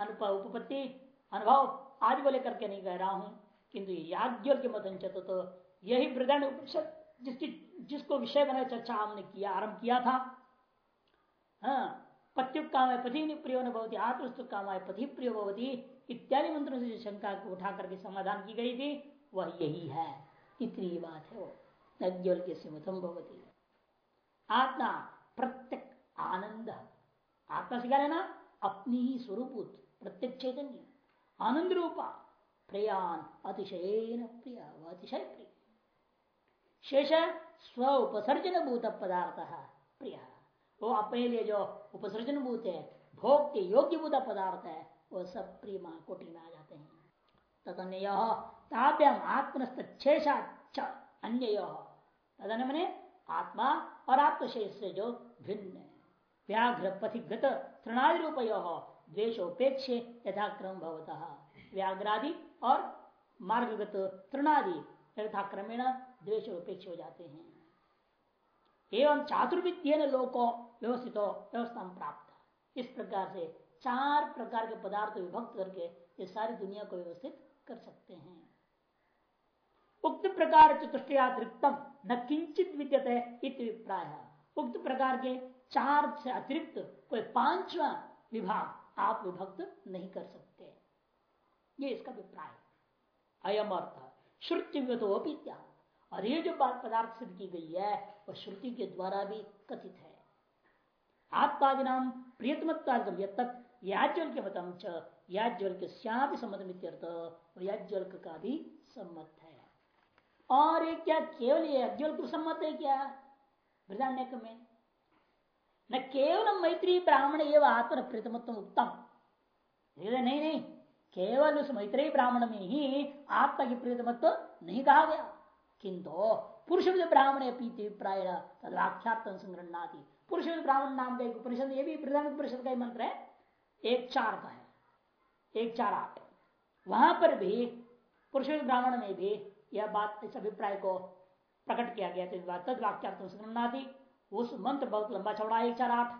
उपपत्ति, अनुभव आदि को लेकर के नहीं कह रहा हूँ। किंतु याज्ञ के मत तो यही वृदन उपनिषद जिसकी जिसको विषय बना चर्चा हमने किया, आरंभ किया था। हाँ पत्युक काम है पति प्रियो न भवती आत्मस्तु काम है पति प्रियो भवती, इत्यादि मंत्रों से जो शंका को उठा करके समाधान की गई थी, वह यही है। इतनी बात है वो। नज्ञल के सिमतम भवती। आत्मा प्रत्यक आनंद आत्मा से क्या लेना अपनी ही स्वरूप प्रत्येक चैतन्य। आनंद रूपा, प्रियान अतिशय प्रिय अतिशय प्रिय। शेष स्व उपसर्जन भूत पदार्थ, प्रिय। वो अपने लिए जो उपसर्जन भूत है, भोग के योग्य भूत पदार्थ है, वो सब प्रिय कोटि में आ जाते हैं। तदन्य ताभ्यम आत्मस्तेषा अन्य तदन मैंने आत्मा और आत्मशेष से जो भिन्न है। व्याघ्र पथिगत तृणादि रूप द्वेशोपेक्ष यथाक्रम भवतः। व्याघ्रादि और मार्गगत तृणादि यथाक्रमेण द्वेशोपेक्ष हो जाते हैं। एवं चातुर्विद्य लोको व्यवस्थित व्यवस्था प्राप्त। इस प्रकार से चार प्रकार के पदार्थ विभक्त करके ये सारी दुनिया को व्यवस्थित कर सकते हैं। उक्त प्रकार चतुष्टयातिरिक्तम न किंचित विद्यते इतिप्राय उक्त प्रकार के चार से अतिरिक्त कोई पांचवा विभाग आप विभक्त नहीं कर सकते। ये इसका अभिप्राय अयम अर्थ श्रुति और ये जो बात पदार्थ सिद्ध की गई है वह श्रुति के द्वारा भी कथित है। आत्मादि नाम प्रियतमत्वादम तक याज्वल के मतम च। याज्वल के श्याम सम्मत याज्वल का भी सम्मत है और ये क्या, केवल ये अज्वल को सम्मत है क्या? बृदान्यक में न केवल मैत्री ब्राह्मण एवं आत्म प्रीतमत्व उत्तम। नहीं नहीं, केवल उस मैत्री ब्राह्मण में ही आत्मा की प्रीतमत्व नहीं कहा गया। किंतु पुरुष ब्राह्मण पीति प्राय तदाख्यात संग्रहणाती पुरुष ब्राह्मण नाम का एक उपनिषद, ये भी प्रधान परिषद का ही मंत्र है। एक चार का है। एक चार आठ वहाँ पर भी पुरुष ब्राह्मण में भी यह बात इस अभिप्राय को प्रकट किया गया। तद वाक्यार्थी उस मंत्र बहुत लंबा चौड़ा एक चार आठ,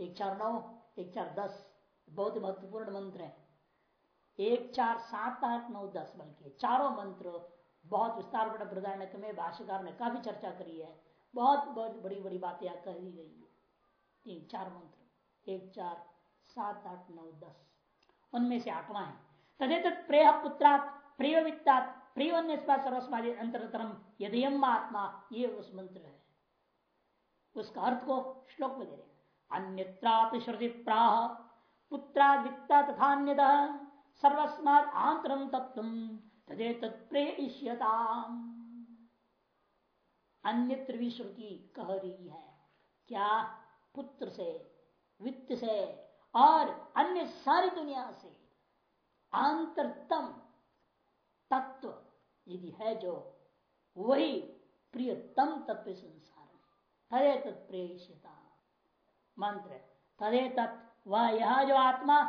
एक चार नौ, एक चार दस। बहुत ही महत्वपूर्ण मंत्र है। एक चार सात आठ नौ दस बल्कि चारों मंत्र बहुत विस्तार प्रदान में भाष्यकार ने काफ़ी चर्चा करी है। बहुत बहुत बड़ी बड़ी बातें कह कही गई है। तीन चार मंत्र, एक चार सात आठ नौ दस। उनमें से आठवां है। तदे प्रेह पुत्रात प्रिय वित्तात प्रिय सर्वस्मादि अंतरतरम यदि आत्मा, ये उस मंत्र है। उसका अर्थ को श्लोक में दे रहे तथा आंतरम तत्व तदे तत्प्रेष्यता अन्यत्र भी श्रुति कह रही है, क्या पुत्र से, वित्त से और अन्य सारी दुनिया से आंतरतम तत्व यदि है जो, वही प्रियतम तत्व संसार में। तदे तत्प्रेषिता मंत्र, तदे तत्व वह यह जो आत्मा,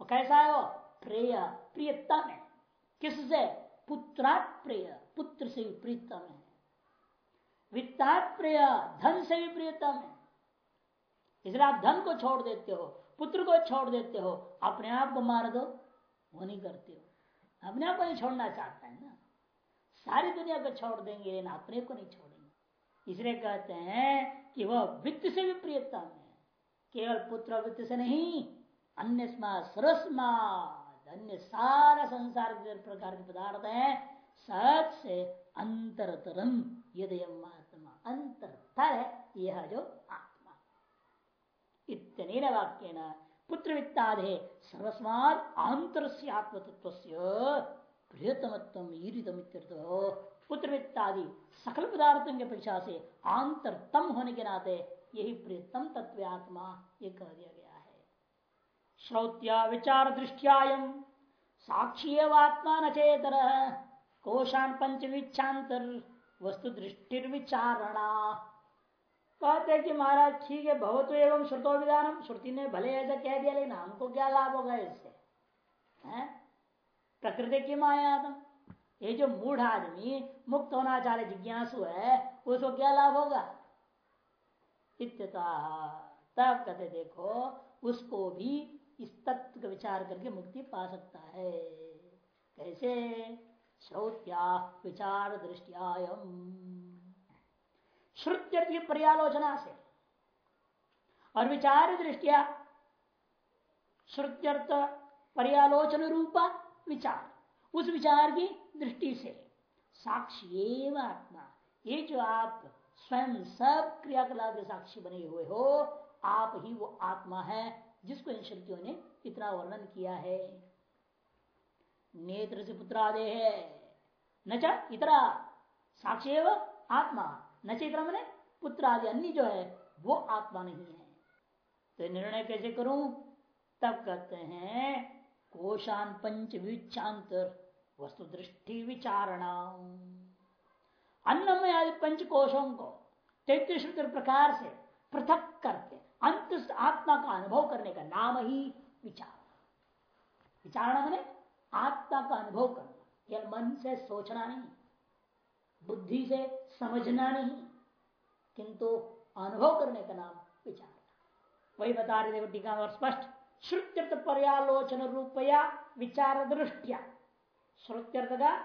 वो कैसा है वो? प्रेय, प्रियतम है। किससे? पुत्रात प्रिय, पुत्र से भी प्रियतम है। वित्तात प्रिय, धन से भी प्रियतम है। इसलिए आप धन को छोड़ देते हो, पुत्र को छोड़ देते हो, अपने आप को मार दो, वो नहीं करते हो। अपने आप को नहीं छोड़ना चाहता है ना। सारी दुनिया को छोड़ देंगे, लेकिन अपने को नहीं छोड़ेंगे। इसलिए कहते हैं कि वह वित्त से भी प्रियता में केवल पुत्र वित्त से नहीं, अन्य सरस्मा अन्य सारा संसार के प्रकार के पदार्थ है। सबसे अंतरतरम यदि आत्मा। अंतरतर है, यह जो आत्मा। इतने वाक्य न पुत्र वित्ताधे सर्वस्माद आंतर से आत्मतत्व प्रियतमत्व पुत्र वित्तादि सकल पदार्थों के अपेक्षा से आंतरतम होने के नाते यही प्रियतम तत्व आत्मा ये कह दिया गया श्रौत्या विचार दृष्टिया साक्षी आत्मा न चेतर। कोशान पंच विच्छांतर वस्तु दृष्टि कहते कि महाराज, ठीक है, बहुत एवं श्रुतो विधानम श्रुति ने भले ऐसा कह दिया, लेकिन हमको क्या लाभ होगा इससे? प्रकृति की माया आदम ये जो मूढ़ आदमी, मुक्त होना चाहे जिज्ञासु है, उसको क्या लाभ होगा? तब कहते, देखो, उसको भी इस तत्व का विचार करके मुक्ति पा सकता है। कैसे? श्रोत्या विचार दृष्टिया श्रुत्यर्थ की पर्यालोचना से। और विचार दृष्टिया श्रुत्यर्थ पर्यालोचन रूपा विचार। उस विचार की दृष्टि से साक्षी एवं आत्मा। ये जो आप स्वयं सब क्रियाकलाप के साक्षी बने हुए हो, आप ही वो आत्मा है जिसको इन शक्तियों ने इतना वर्णन किया है। नेत्र से पुत्रादे है, न इतरा, साक्षी एवं आत्मा। न चित्र मैंने, पुत्र आदि अन्य जो है, वो आत्मा नहीं है। तो निर्णय कैसे करूँ? तब कहते हैं, कोशान पंच विचांतर वस्तु दृष्टि विचारणा अन्नमय आदि पंच कोशों को तैतीस प्रकार से पृथक करके अंत आत्मा का अनुभव करने का नाम ही विचार। विचारणा मैंने, आत्मा का अनुभव करना। यह मन से सोचना नहीं। बुद्धि से समझना नहीं, किंतु अनुभव करने का नाम विचार। वही बता रहे देखो टीका और स्पष्ट, श्रुत्यर्थ पर्यालोचन रूपया विचार दृष्टिया। श्रुत्यर्थ का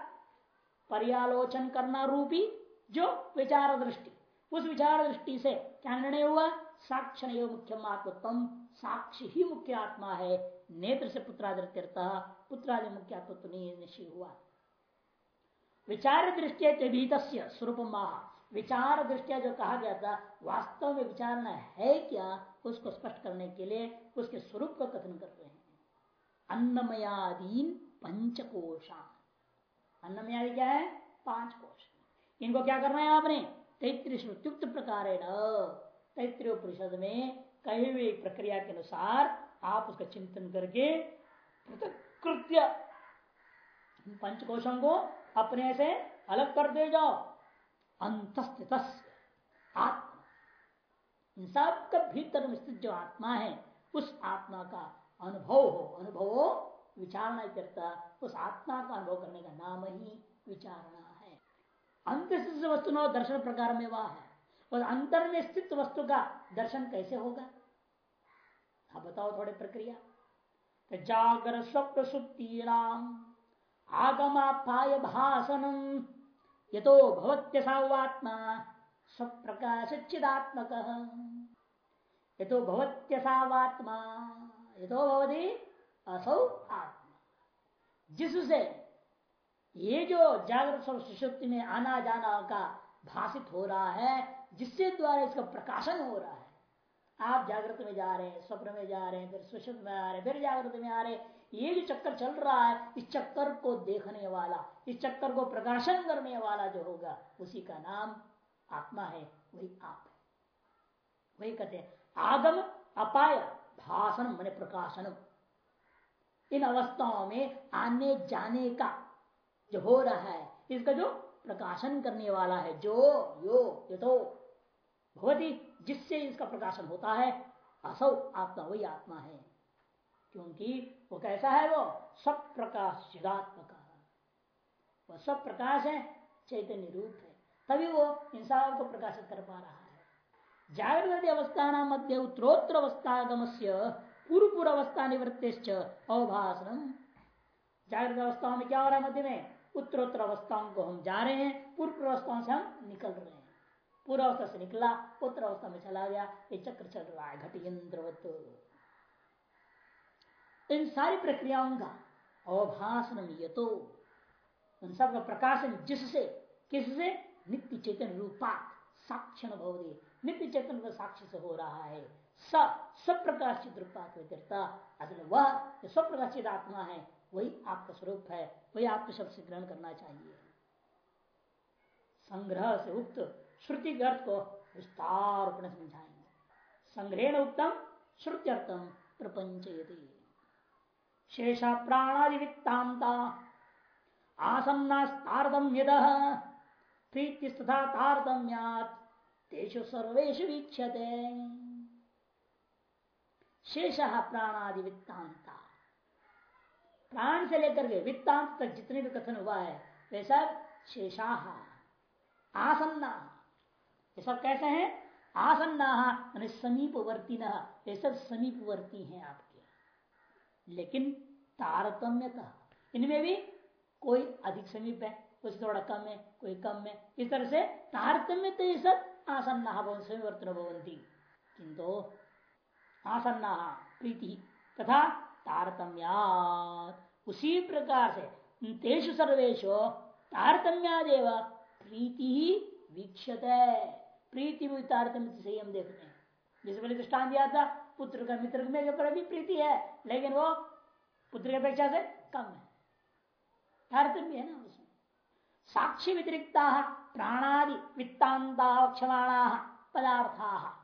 पर्यालोचन करना रूपी जो विचार दृष्टि। उस विचार दृष्टि से क्या निर्णय हुआ? साक्षण मुख्य आत्मत्म साक्षी ही मुख्य आत्मा है। नेत्र से पुत्रादित्यर्थ पुत्रादि मुख्य आत्मत्व निश्चय हुआ। विचार दृष्टि स्वरूप महा। विचार दृष्टिया जो कहा गया था, वास्तव में विचारना है क्या, उसको स्पष्ट करने के लिए उसके स्वरूप का कथन कर रहे हैं। अन्नमयादीन पंचकोशा अन्नमयादि क्या है? पाँच कोश इनको क्या करना है आपने? तैतृ श्रुत्युक्त प्रकार परिषद में कही हुई प्रक्रिया के अनुसार आप उसका चिंतन करके कृत्य पंचकोशों को अपने से अलग कर दे जाओ। अंतस्थित आत्मा। इन सब का भीतर स्थित जो आत्मा है, उस आत्मा का अनुभव हो। अनुभव विचारणा करता। उस आत्मा का अनुभव करने का नाम ही विचारणा है। अंत वस्तु न दर्शन प्रकार में वह है। और अंतर में स्थित वस्तु का दर्शन कैसे होगा? आप बताओ थोड़े प्रक्रिया। तो जागर स्वप्न सुप्ती आगमापाय भाषणम यतो भवत्यसावात्मा स्वप्रकाश चिदात्मक यतो भवत्यसावात्मा यतो भवती असौ आत्मा। जिससे ये जो जागृत सुशक्ति में आना जाना का भाषित हो रहा है, जिससे द्वारा इसका प्रकाशन हो रहा है। आप जागृत में जा रहे हैं, स्वप्न में जा रहे हैं, फिर सुषुप्त में आ रहे हैं, फिर जागृत में आ रहे ये जो चक्कर चल रहा है, इस चक्कर को देखने वाला, इस चक्कर को प्रकाशन करने वाला जो होगा, उसी का नाम आत्मा है, वही आप है। वही कहते हैं, आगम, अपाय, भाषण मैंने प्रकाशनम इन अवस्थाओं में आने जाने का जो हो रहा है, इसका जो प्रकाशन करने वाला है, जो, यो यथो भवती, जिससे इसका प्रकाशन होता है, असौ आत्मा, वही आत्मा है। क्योंकि वो कैसा है वो? सब प्रकाश, चिदात्मक वह सब प्रकाश है, चैतन्य रूप है। तभी वो इंसान को प्रकाशित कर पा रहा है। जागृत अवस्था मध्य उत्तरोत्तर अवस्थागम से पूर्व पूर्व अवस्था निवृत्ति अवभाषण जागृत अवस्थाओं में क्या हो रहा है मध्य में? उत्तरोत्तर अवस्थाओं को हम जा रहे हैं पूर्व पूर्व अवस्थाओं से हम निकल रहे हैं। पूर्व अवस्था से निकला उत्तर अवस्था में चला गया, ये चक्र चल रहा है घट यंत्रवत इन सारी प्रक्रियाओं का अवभाषण तो उन सब का प्रकाशन जिससे, किससे? नित्य चेतन रूपा साक्षण भवदे। नित्य चेतन का साक्षी से हो रहा है। सब प्रकाशित रूपात असल वह सब प्रकाशित आत्मा है, वही आपका स्वरूप है। वही आपको शब्द से ग्रहण करना चाहिए। संग्रह से उक्त श्रुति अर्थ को विस्तार समझाएँगे। संग्रहण उत्तम श्रुत्यर्थम प्रपंच शेषा प्राणादि वित्तांता आसन्नास्तारतम्यद प्रीति तथा तारतम्यात तेषु सर्वेशु वीक्षते शेष प्राणादि वित्तांता प्राण से लेकर के वित्तांत तक जितने भी कथन हुआ है, वे सब शेषा। आसन्ना। ये सब कैसे हैं? आसन्ना समीपवर्ती न ये सब समीपवर्ती हैं आपके लेकिन तारतम्यता इनमें भी कोई अधिक समीप है कुछ थोड़ा कम है, कोई कम है। इस तरह से तारतम्य तो ये सब आसन्ना समीवर्तन भवंती किंतु आसन्ना, प्रीति तथा तारतम्यात उसी प्रकार से तेषु सर्वेशो तारतम्यादेव प्रीति ही वीक्षत। प्रीति भी तारतम्य से हम देखते हैं। जिस पहले दृष्टान दिया था पुत्र का मित्र में ऊपर भी प्रीति है, लेकिन वो पुत्र की अपेक्षा से कम है। तारतम्य है ना उसमें। साक्षी व्यतिरिक्ता, प्राणादि वित्तांता क्षमाणा, पदार्था।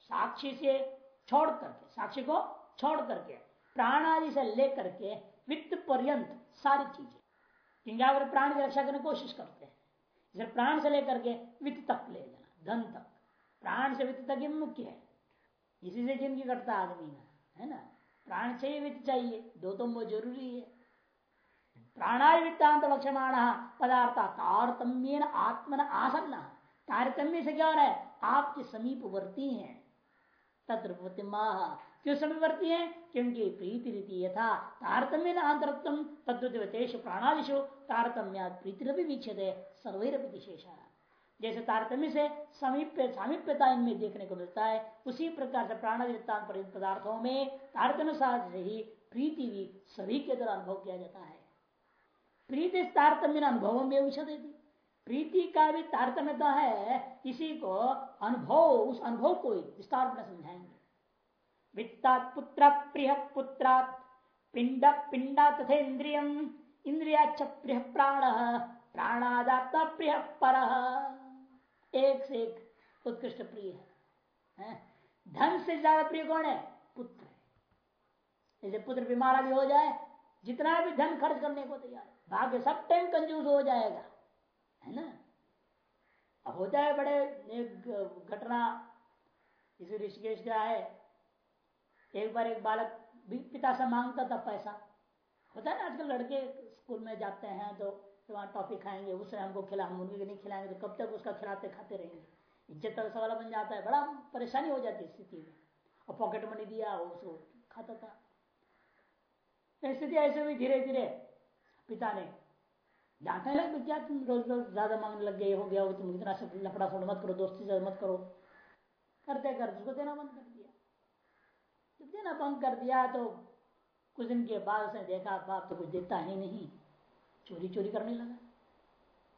साक्षी से छोड़ करके, साक्षी को छोड़ करके, प्राणादि से लेकर के वित्त पर्यंत सारी चीज़ें। क्योंकि अगर प्राण की रक्षा करने की कोशिश करते हैं, जैसे प्राण से लेकर के वित्त तक ले जाना, धन तक। प्राण से वित्त तक मुख्य है। इसी से ज़िंदगी कटता आदमी ना, है ना? प्राण चाहिए वित्त चाहिए, दो तो वो ज़रूरी है। प्राणाय वित्तांत वक्षमाण पदार्थ तारतम्य आत्मन आसन्न। तारतम्य से क्या हो रहा है? आपके समीपवर्ती हैं। तत्र क्यों समीपवर्ती है? क्योंकि प्रीति रीति यथा तारतम्य आंतरत्म तद्वतेश प्राणादिशु तारतम्य प्रीति विच्छेद सर्वैरपि विशेष। जैसे तारतम्य से समीप्य सामीप्यता इनमें देखने को मिलता है। उसी प्रकार से प्राणादि पदार्थों में तारतम्य से ही प्रीति भी सभी के द्वारा अनुभव किया जाता है। प्रीति तारतम्य अनुभव में विषद प्रीति का भी तारतम्यता है इसी को अनुभव, उस अनुभव को विस्तार में समझाएँगे। वित्ता पुत्र प्रिय पुत्रा पिंड पिंडा तथा इंद्रियम। इंद्रिया प्रिय प्राण प्राणादात्मा प्रिय पर। एक से एक उत्कृष्ट प्रिय है धन से ज़्यादा प्रिय कौन है? पुत्र जैसे पुत्र बीमार भी हो जाए, जितना भी धन खर्च करने को तैयार भाग्य सब टाइम कंजूस हो जाएगा, है ना? अब होता है बड़े, एक घटना, इसी ऋषिकेश का है, एक बार एक बालक पिता से माँगता था पैसा। होता है ना, आजकल लड़के स्कूल में जाते हैं तो वहाँ टॉफी खाएँगे उससे हमको खिला, हम उनके नहीं खिलाएँगे तो कब तक उसका खिलाते खाते रहेंगे? इज़्ज़त का सवाल बन जाता है, बड़ा परेशानी हो जाती है स्थिति में। और पॉकेट मनी दिया, उसको खाता था। स्थिति, ऐसे हुई धीरे धीरे पिता ने डांटने लगे क्या तुम रोज रोज ज़्यादा मांगने लग गए, हो गया हो तुम इतना सब लफड़ा फोड़ मत करो, दोस्ती से मत करो। करते करते, उसको देना बंद कर दिया। जब देना बंद कर दिया तो कुछ दिन के बाद उसने देखा, बाप तो कुछ देता ही नहीं। चोरी चोरी करने लगा।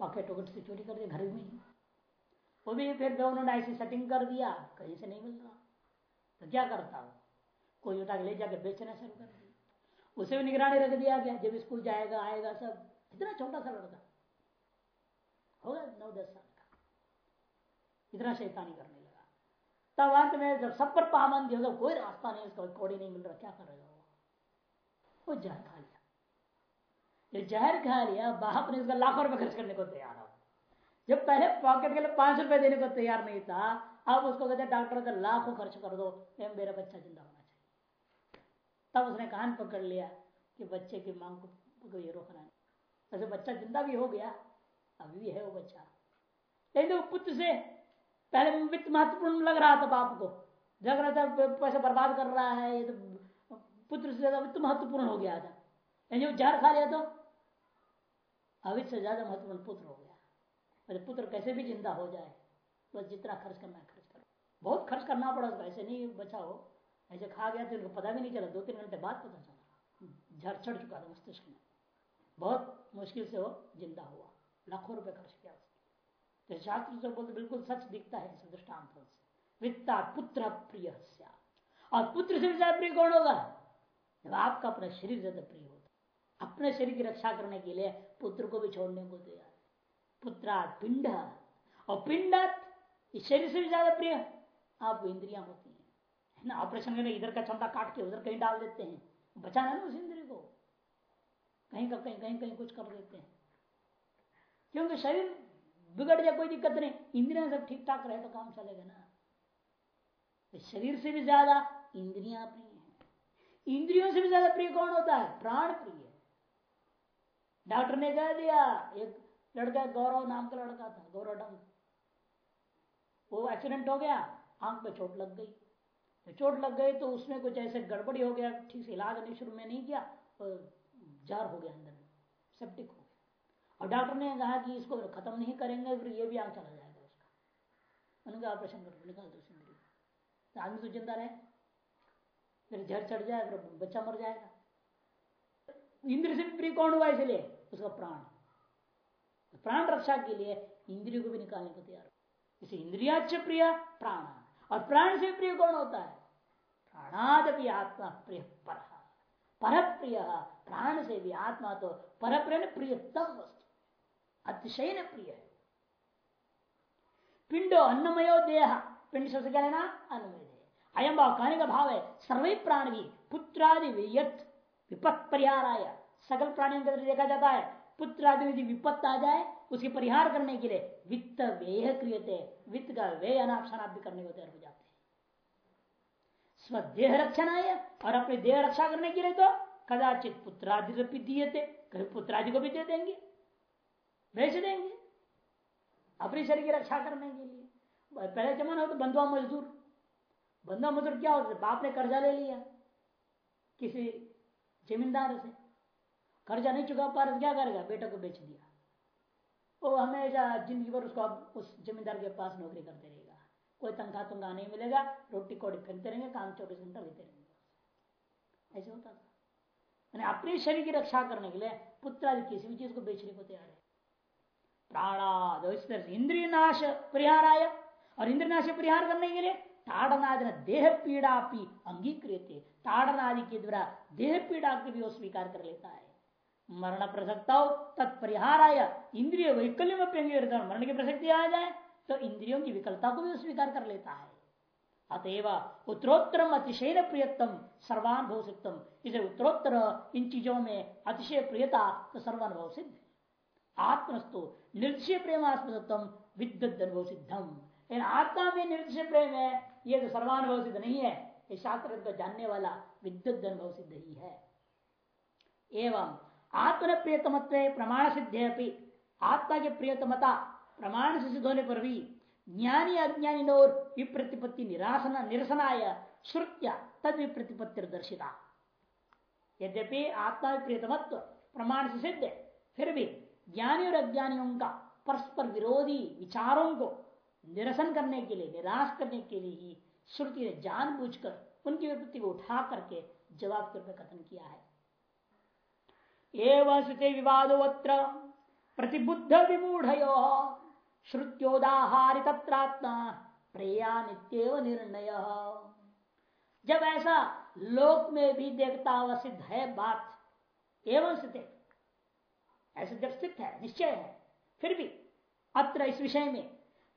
पॉकेट वॉकेट से चोरी कर दिया, घर में ही। वो भी फिर उन्होंने ऐसी सेटिंग कर दिया, कहीं से नहीं मिल रहा तो क्या करता हो कोई उठा के ले जाकर बेचना शुरू कर दिया। उसे भी निगरानी रख दिया गया, जब स्कूल जाएगा, आएगा सब। इतना छोटा सा लड़का। होगा नौ दस साल का। इतना शैतानी करने लगा। तब अंत में जब सब पर पाबंदी होगा कोई रास्ता नहीं, उसका कोड़ी नहीं मिल रहा, क्या करेगा वो वो लिया। जो जहर खा लिया बाप ने उसका लाखों रुपए खर्च करने को तैयार हो। जब पहले पॉकेट के लिए पाँच रुपए देने को तैयार नहीं था, अब उसको कहते डॉक्टर का लाखों खर्च कर दो मेरा बच्चा ज़िंदा होना चाहिए। तब उसने कान पकड़ लिया कि बच्चे की मांग को ये रोकना है वैसे बच्चा ज़िंदा भी हो गया, अभी भी है वो बच्चा। लेकिन तो पुत्र से पहले वित्त महत्वपूर्ण लग रहा था बाप को। लग रहा था, पैसा बर्बाद कर रहा है, ये तो पुत्र से ज़्यादा वित्त महत्वपूर्ण हो गया था। जहर खा लिया तो अवित से ज़्यादा महत्वपूर्ण पुत्र हो गया। अरे पुत्र कैसे भी ज़िंदा हो जाए, बस जितना खर्च करना है खर्च करो। बहुत खर्च करना पड़ा, ऐसे नहीं बचा हो। ऐसे खा गया तो उनको पता भी नहीं चला दो तीन घंटे बाद पता चला। झड़ चढ़ चुका था मस्तिष्क में। बहुत मुश्किल से वो ज़िंदा हुआ। लाखों रुपए खर्च किया तो शास्त्र से बोलते, बिल्कुल सच दिखता है इस दृष्टांत से। वित्ता पुत्र प्रिय और पुत्र से ज़्यादा प्रिय कौन होगा? जब आपका अपना शरीर ज़्यादा प्रिय होता अपने शरीर की रक्षा करने के लिए पुत्र को भी छोड़ने को तैयार पुत्रा पिंड और पिंड इस शरीर से भी ज़्यादा प्रिय आप इंद्रिया होती है ना? ऑपरेशन करने इधर का क्षमता काट के उधर कहीं डाल देते हैं, बचाना ना उस इंद्रिय को। कहीं का कहीं कहीं कहीं कुछ कर देते हैं। क्योंकि शरीर बिगड़ जाए, कोई दिक्कत नहीं। इंद्रिया सब ठीक ठाक रहे तो काम चलेगा ना। तो शरीर से भी ज़्यादा इंद्रिया प्रिय है। इंद्रियों से भी ज़्यादा प्रिय कौन होता है? प्राण प्रिय। डॉक्टर ने कह दिया, एक लड़का, गौरव नाम का लड़का था, गौरव डंग। वो एक्सीडेंट हो गया, आँख पे चोट लग गई। तो चोट लग गई तो उसमें कुछ ऐसे गड़बड़ी हो गया, ठीक से इलाज नहीं, शुरू में नहीं किया तो जार हो गया अंदर में सेप्टिक हो गया। और डॉक्टर ने कहा कि इसको खत्म नहीं करेंगे, फिर ये भी आग चला जाएगा उसका। उन्होंने ऑपरेशन कर निकाल दो सिंदरी तो आदमी तो ज़िंदा रहे। फिर जहर चढ़ जाए, फिर बच्चा मर जाएगा। इंद्र से भी प्रिय कौन हुआ इसलिए। उसका प्राण। प्राण रक्षा के लिए इंद्रियों को भी निकालने को तैयार इसे इंद्रिया प्रिय प्राण। और प्राण से प्रिय कौन होता है? प्राणाद भी आत्मा प्रिय पर। पर प्रिय प्राण से भी आत्मा तो पर प्रिय प्रियतम वस्तु। अतिशय न प्रिय है। पिंडो अन्नमयो देह। पिंड से क्या लेना? अन्नमय देह। अयम भाव कहने का भाव है, सर्वे प्राण की पुत्रादि विपत परिहार आया सकल प्राणियों के देखा जाता है। पुत्र आदि यदि विपत्त आ जाए, उसकी परिहार करने के लिए वित्त व्यय क्रियते, वित्त का व्यय अनापनाप भी करने को तैयार हो जाते स्वदेह रक्षण आय, और अपने देह रक्षा करने के लिए तो कदाचित पुत्रादि भी दिए थे, कभी पुत्रादि को भी दे देंगे, बेच देंगे, अपने शरीर की रक्षा करने के लिए। पहले जमाना हो तो बंधुआ मजदूर। बंदा मजदूर क्या होता बाप ने कर्जा ले लिया किसी जमींदार से। कर्जा नहीं चुका पा रहा क्या करेगा? बेटा को बेच दिया। वो हमेशा ज़िंदगी भर उसको उस जमींदार के पास नौकरी करते रहेगा। कोई तनख्वाह तुंगा नहीं मिलेगा, रोटी कोड़ी फेंकते रहेंगे, काम चौबीस घंटा लेते रहेंगे। ऐसे होता था। मैंने अपने शरीर की रक्षा करने के लिए पुत्र आदि किसी भी चीज़ को बेचने को तैयार है। प्राणाद इंद्रिय नाश परिहार आया। और इंद्रिय नाश परिहार करने के लिए ताड़नादि देह पीड़ा भी अंगीकृत ताड़नादि के द्वारा देह पीड़ा के भी वो स्वीकार कर लेता है। मरण प्रसक्ता हो तत्परिहार आया इंद्रिय वैकल्य में मरण की प्रसक्ति आ जाए तो इंद्रियों की विकलता को भी स्वीकार कर लेता है। अतएव उत्तरोत्तरम अतिशय प्रियतम सर्वानुभव सिद्धम इसे उत्तरोत्तर इन चीज़ों में अतिशय प्रियता तो सर्वानुभव सिद्ध आत्मस्तु निर्दय प्रेमास्पदत्म विद्युत अनुभव सिद्धम इन आत्मा में निर्दय प्रेम है, ये तो सर्वानुभव सिद्ध नहीं है। ये शास्त्र जानने वाला विद्युत अनुभव सिद्ध ही है। एवं आत्म प्रियतमत्व प्रमाण सिद्धि आत्मा के प्रियतमता प्रमाण से सिद्ध होने पर भी ज्ञानी अज्ञानी नोर विप्रतिपत्ति निरासना, निरसनाय श्रुत्या तद विप्रतिपत्ति दर्शिता यद्यपि आत्मा प्रियतमत्व प्रमाण से सिद्ध फिर भी ज्ञानी और अज्ञानियों का परस्पर विरोधी विचारों को निरसन करने के लिए, निराश करने के लिए ही श्रुति ने जानबूझकर, उनकी विपत्ति को उठा करके जवाब के रूप में कथन किया है। एवं श्रुति विवादोत्र प्रतिबुद्ध विमूढ़ श्रुत्योदाहारि तत्रात्मा। प्रिया नित्यव निर्णय। जब ऐसा लोक में भी देखता हुआ सिद्ध है बात, एवं स्थित ऐसे जब स्थित है, निश्चय है, फिर भी अत्र इस विषय में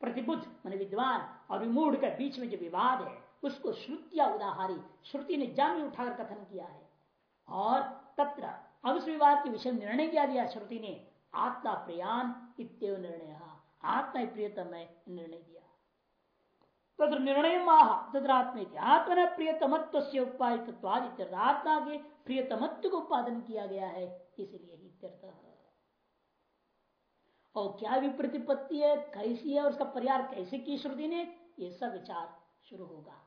प्रतिबुद्ध, मान विद्वान और विमूढ़ के बीच में जो विवाद है, उसको श्रुतिया उदाहरी, श्रुति ने जान उठाकर कथन किया है। और तत्र अब उस विवाद के विषय निर्णय किया दिया श्रुति ने, आत्मा प्रयान इतव निर्णय। आत्मा प्रियतम निर्णय दिया तथा निर्णय माह प्रियतमत्व से उत्पादित आत्मा के प्रियतमत्व को उत्पादन किया गया है, इसलिए ही और क्या विप्रतिपत्ति है, कैसी है और उसका परिहार कैसे की श्रुति ने, ये सब विचार शुरू होगा।